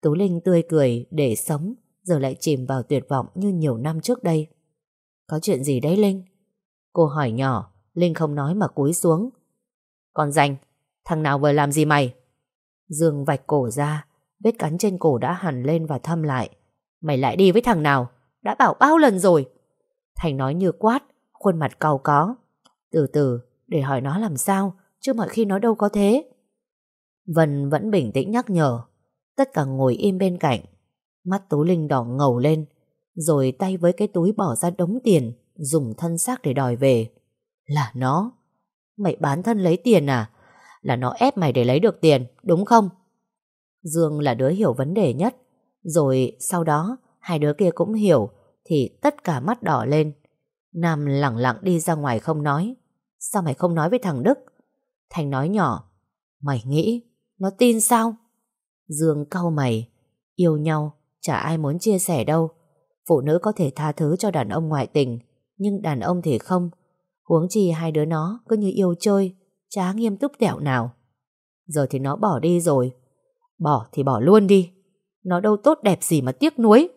Tú Linh tươi cười để sống, giờ lại chìm vào tuyệt vọng như nhiều năm trước đây. Có chuyện gì đấy Linh? Cô hỏi nhỏ, Linh không nói mà cúi xuống. Con danh, thằng nào vừa làm gì mày? Dương vạch cổ ra, vết cắn trên cổ đã hẳn lên và thâm lại. Mày lại đi với thằng nào? Đã bảo bao lần rồi. Thành nói như quát, khuôn mặt cầu có. Từ từ, để hỏi nó làm sao, chứ mọi khi nó đâu có thế. Vân vẫn bình tĩnh nhắc nhở. Tất cả ngồi im bên cạnh. Mắt Tú Linh đỏ ngầu lên. Rồi tay với cái túi bỏ ra đống tiền. Dùng thân xác để đòi về. Là nó. Mày bán thân lấy tiền à? Là nó ép mày để lấy được tiền, đúng không? Dương là đứa hiểu vấn đề nhất. Rồi sau đó, hai đứa kia cũng hiểu. Thì tất cả mắt đỏ lên. Nam lặng lặng đi ra ngoài không nói. Sao mày không nói với thằng Đức? Thành nói nhỏ. Mày nghĩ, nó tin sao? Dương cau mày. Yêu nhau, chả ai muốn chia sẻ đâu. Phụ nữ có thể tha thứ cho đàn ông ngoại tình, nhưng đàn ông thì không. Huống chi hai đứa nó cứ như yêu chơi, chả nghiêm túc tẹo nào. Giờ thì nó bỏ đi rồi. Bỏ thì bỏ luôn đi. Nó đâu tốt đẹp gì mà tiếc nuối.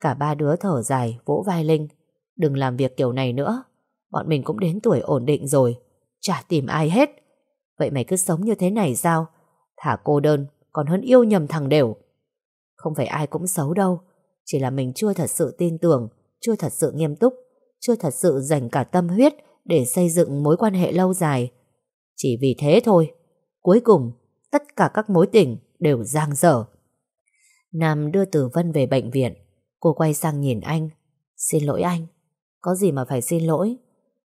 Cả ba đứa thở dài, vỗ vai Linh. Đừng làm việc kiểu này nữa. Bọn mình cũng đến tuổi ổn định rồi. Chả tìm ai hết. Vậy mày cứ sống như thế này sao? Thả cô đơn, còn hơn yêu nhầm thằng đều. Không phải ai cũng xấu đâu. Chỉ là mình chưa thật sự tin tưởng, chưa thật sự nghiêm túc, chưa thật sự dành cả tâm huyết để xây dựng mối quan hệ lâu dài. Chỉ vì thế thôi. Cuối cùng, tất cả các mối tình đều giang dở. Nam đưa Tử Vân về bệnh viện. Cô quay sang nhìn anh. Xin lỗi anh. Có gì mà phải xin lỗi?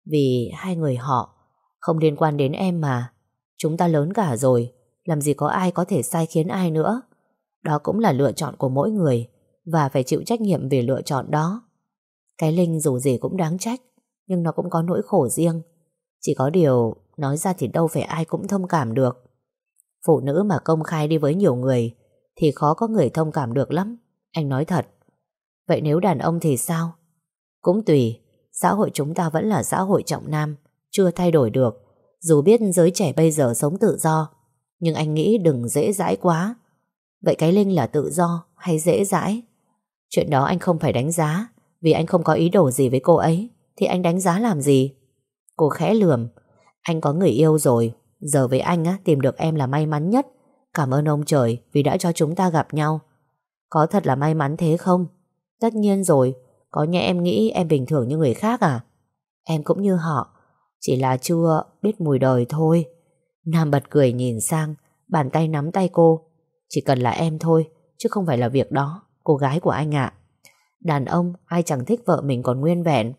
Vì hai người họ không liên quan đến em mà. Chúng ta lớn cả rồi, làm gì có ai có thể sai khiến ai nữa. Đó cũng là lựa chọn của mỗi người và phải chịu trách nhiệm về lựa chọn đó. Cái Linh dù gì cũng đáng trách, nhưng nó cũng có nỗi khổ riêng. Chỉ có điều nói ra thì đâu phải ai cũng thông cảm được. Phụ nữ mà công khai đi với nhiều người thì khó có người thông cảm được lắm. Anh nói thật. Vậy nếu đàn ông thì sao? Cũng tùy, xã hội chúng ta vẫn là xã hội trọng nam, chưa thay đổi được. Dù biết giới trẻ bây giờ sống tự do, nhưng anh nghĩ đừng dễ dãi quá. Vậy cái Linh là tự do hay dễ dãi? Chuyện đó anh không phải đánh giá, vì anh không có ý đồ gì với cô ấy, thì anh đánh giá làm gì? Cô khẽ lườm, anh có người yêu rồi, giờ với anh á tìm được em là may mắn nhất. Cảm ơn ông trời vì đã cho chúng ta gặp nhau. Có thật là may mắn thế không? Tất nhiên rồi, có nhẽ em nghĩ em bình thường như người khác à? Em cũng như họ, chỉ là chưa biết mùi đời thôi. Nam bật cười nhìn sang, bàn tay nắm tay cô. Chỉ cần là em thôi, chứ không phải là việc đó, cô gái của anh ạ. Đàn ông ai chẳng thích vợ mình còn nguyên vẹn.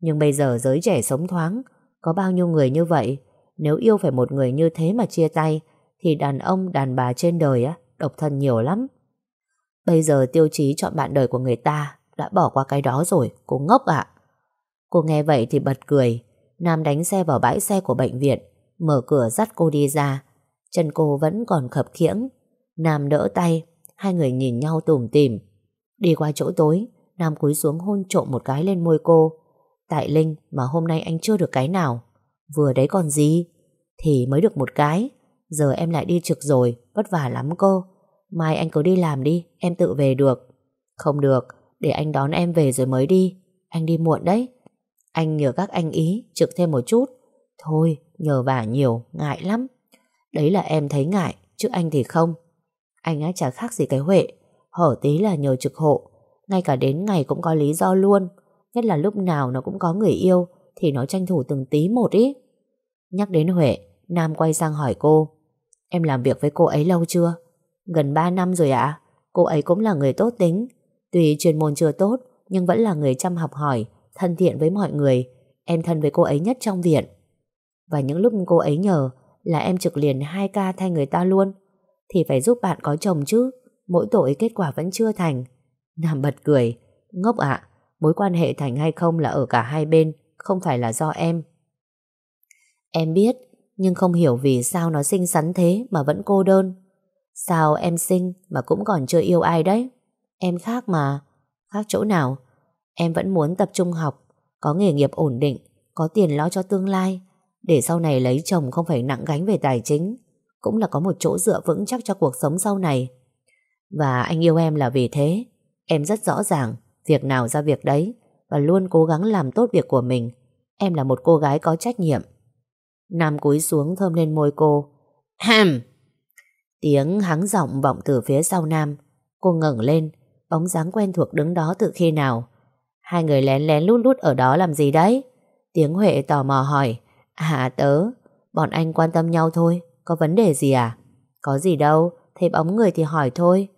Nhưng bây giờ giới trẻ sống thoáng, có bao nhiêu người như vậy. Nếu yêu phải một người như thế mà chia tay, thì đàn ông, đàn bà trên đời á, độc thân nhiều lắm. Bây giờ tiêu chí chọn bạn đời của người ta đã bỏ qua cái đó rồi, cô ngốc ạ. Cô nghe vậy thì bật cười. Nam đánh xe vào bãi xe của bệnh viện, mở cửa dắt cô đi ra. Chân cô vẫn còn khập khiễng. Nam đỡ tay, hai người nhìn nhau tủm tỉm. Đi qua chỗ tối, Nam cúi xuống hôn trộm một cái lên môi cô. Tại Linh mà hôm nay anh chưa được cái nào. Vừa đấy còn gì? Thì mới được một cái. Giờ em lại đi trực rồi, vất vả lắm cô. Mai anh cứ đi làm đi, em tự về được. Không được, để anh đón em về rồi mới đi. Anh đi muộn đấy. Anh nhờ các anh ý trực thêm một chút. Thôi, nhờ vả nhiều, ngại lắm. Đấy là em thấy ngại, chứ anh thì không. Anh ấy chả khác gì cái Huệ. Hở tí là nhờ trực hộ. Ngay cả đến ngày cũng có lý do luôn. Nhất là lúc nào nó cũng có người yêu thì nó tranh thủ từng tí một ý. Nhắc đến Huệ, Nam quay sang hỏi cô. Em làm việc với cô ấy lâu chưa? Gần 3 năm rồi ạ. Cô ấy cũng là người tốt tính. Tuy chuyên môn chưa tốt, nhưng vẫn là người chăm học hỏi, thân thiện với mọi người. Em thân với cô ấy nhất trong viện. Và những lúc cô ấy nhờ là em trực liền 2 ca thay người ta luôn, thì phải giúp bạn có chồng chứ. Mỗi tội kết quả vẫn chưa thành. Nam bật cười. Ngốc ạ, mối quan hệ thành hay không là ở cả hai bên, không phải là do em. Em biết, nhưng không hiểu vì sao nó xinh xắn thế mà vẫn cô đơn. Sao em xinh mà cũng còn chưa yêu ai đấy? Em khác mà. Khác chỗ nào? Em vẫn muốn tập trung học, có nghề nghiệp ổn định, có tiền lo cho tương lai, để sau này lấy chồng không phải nặng gánh về tài chính, cũng là có một chỗ dựa vững chắc cho cuộc sống sau này. Và anh yêu em là vì thế. Em rất rõ ràng, việc nào ra việc đấy, và luôn cố gắng làm tốt việc của mình. Em là một cô gái có trách nhiệm. Nam cúi xuống thơm lên môi cô. Hàm! Tiếng hắng giọng vọng từ phía sau Nam. Cô ngẩng lên, bóng dáng quen thuộc đứng đó từ khi nào. Hai người lén lén lút lút ở đó làm gì đấy? Tiếng Huệ tò mò hỏi. À tớ, bọn anh quan tâm nhau thôi, có vấn đề gì à? Có gì đâu, thấy bóng người thì hỏi thôi.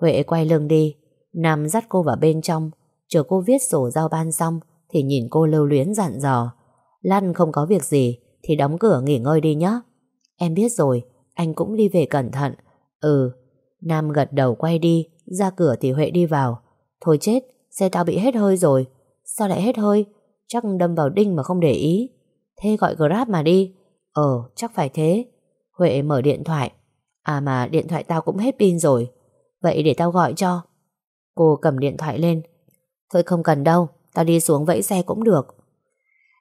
Huệ quay lưng đi, Nam dắt cô vào bên trong, chờ cô viết sổ giao ban xong thì nhìn cô lưu luyến dặn dò. Lan không có việc gì thì đóng cửa nghỉ ngơi đi nhé. Em biết rồi, anh cũng đi về cẩn thận. Ừ, Nam gật đầu quay đi, ra cửa thì Huệ đi vào. Thôi chết, xe tao bị hết hơi rồi. Sao lại hết hơi? Chắc đâm vào đinh mà không để ý. Thế gọi Grab mà đi. Ờ, chắc phải thế. Huệ mở điện thoại. À mà điện thoại tao cũng hết pin rồi. Vậy để tao gọi cho. Cô cầm điện thoại lên. Thôi không cần đâu, tao đi xuống vẫy xe cũng được.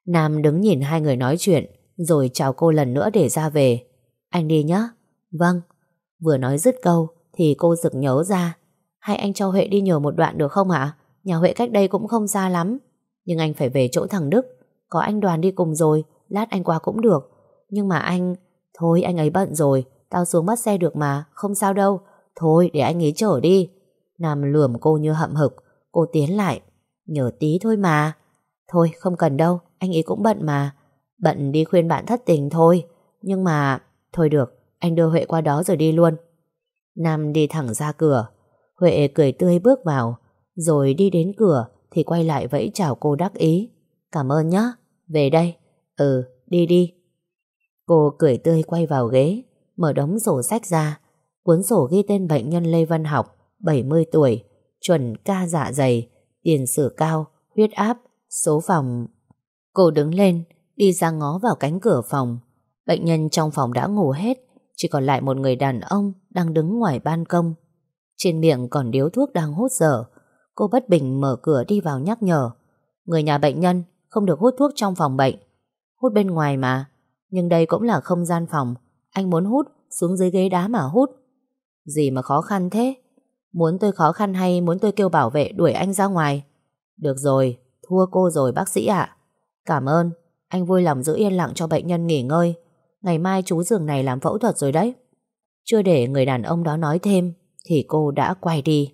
Nam đứng nhìn hai người nói chuyện, rồi chào cô lần nữa để ra về. Anh đi nhé. Vâng. Vừa nói dứt câu, thì cô rực nhớ ra. Hay anh cho Huệ đi nhờ một đoạn được không ạ? Nhà Huệ cách đây cũng không xa lắm. Nhưng anh phải về chỗ thằng Đức. Có anh đoàn đi cùng rồi, lát anh qua cũng được. Nhưng mà anh... Thôi anh ấy bận rồi, tao xuống bắt xe được mà, không sao đâu. Thôi để anh ấy chở đi. Nam lườm cô như hậm hực, cô tiến lại. Nhờ tí thôi mà. Thôi không cần đâu, anh ấy cũng bận mà. Bận đi khuyên bạn thất tình thôi. Nhưng mà... Thôi được, anh đưa Huệ qua đó rồi đi luôn. Nam đi thẳng ra cửa. Huệ cười tươi bước vào. Rồi đi đến cửa thì quay lại vẫy chào cô đắc ý. Cảm ơn nhá. Về đây. Ừ, đi đi. Cô cười tươi quay vào ghế, mở đống sổ sách ra. Cuốn sổ ghi tên bệnh nhân Lê Văn Học, 70 tuổi, chuẩn ca dạ dày, tiền sử cao, huyết áp, số phòng. Cô đứng lên, đi ra ngó vào cánh cửa phòng. Bệnh nhân trong phòng đã ngủ hết, chỉ còn lại một người đàn ông đang đứng ngoài ban công. Trên miệng còn điếu thuốc đang hút dở. Cô bất bình mở cửa đi vào nhắc nhở. Người nhà bệnh nhân không được hút thuốc trong phòng bệnh. Hút bên ngoài mà. Nhưng đây cũng là không gian phòng. Anh muốn hút, xuống dưới ghế đá mà hút. Gì mà khó khăn thế? Muốn tôi khó khăn hay muốn tôi kêu bảo vệ đuổi anh ra ngoài? Được rồi, thua cô rồi bác sĩ ạ. Cảm ơn, anh vui lòng giữ yên lặng cho bệnh nhân nghỉ ngơi. Ngày mai chú giường này làm phẫu thuật rồi đấy. Chưa để người đàn ông đó nói thêm thì cô đã quay đi.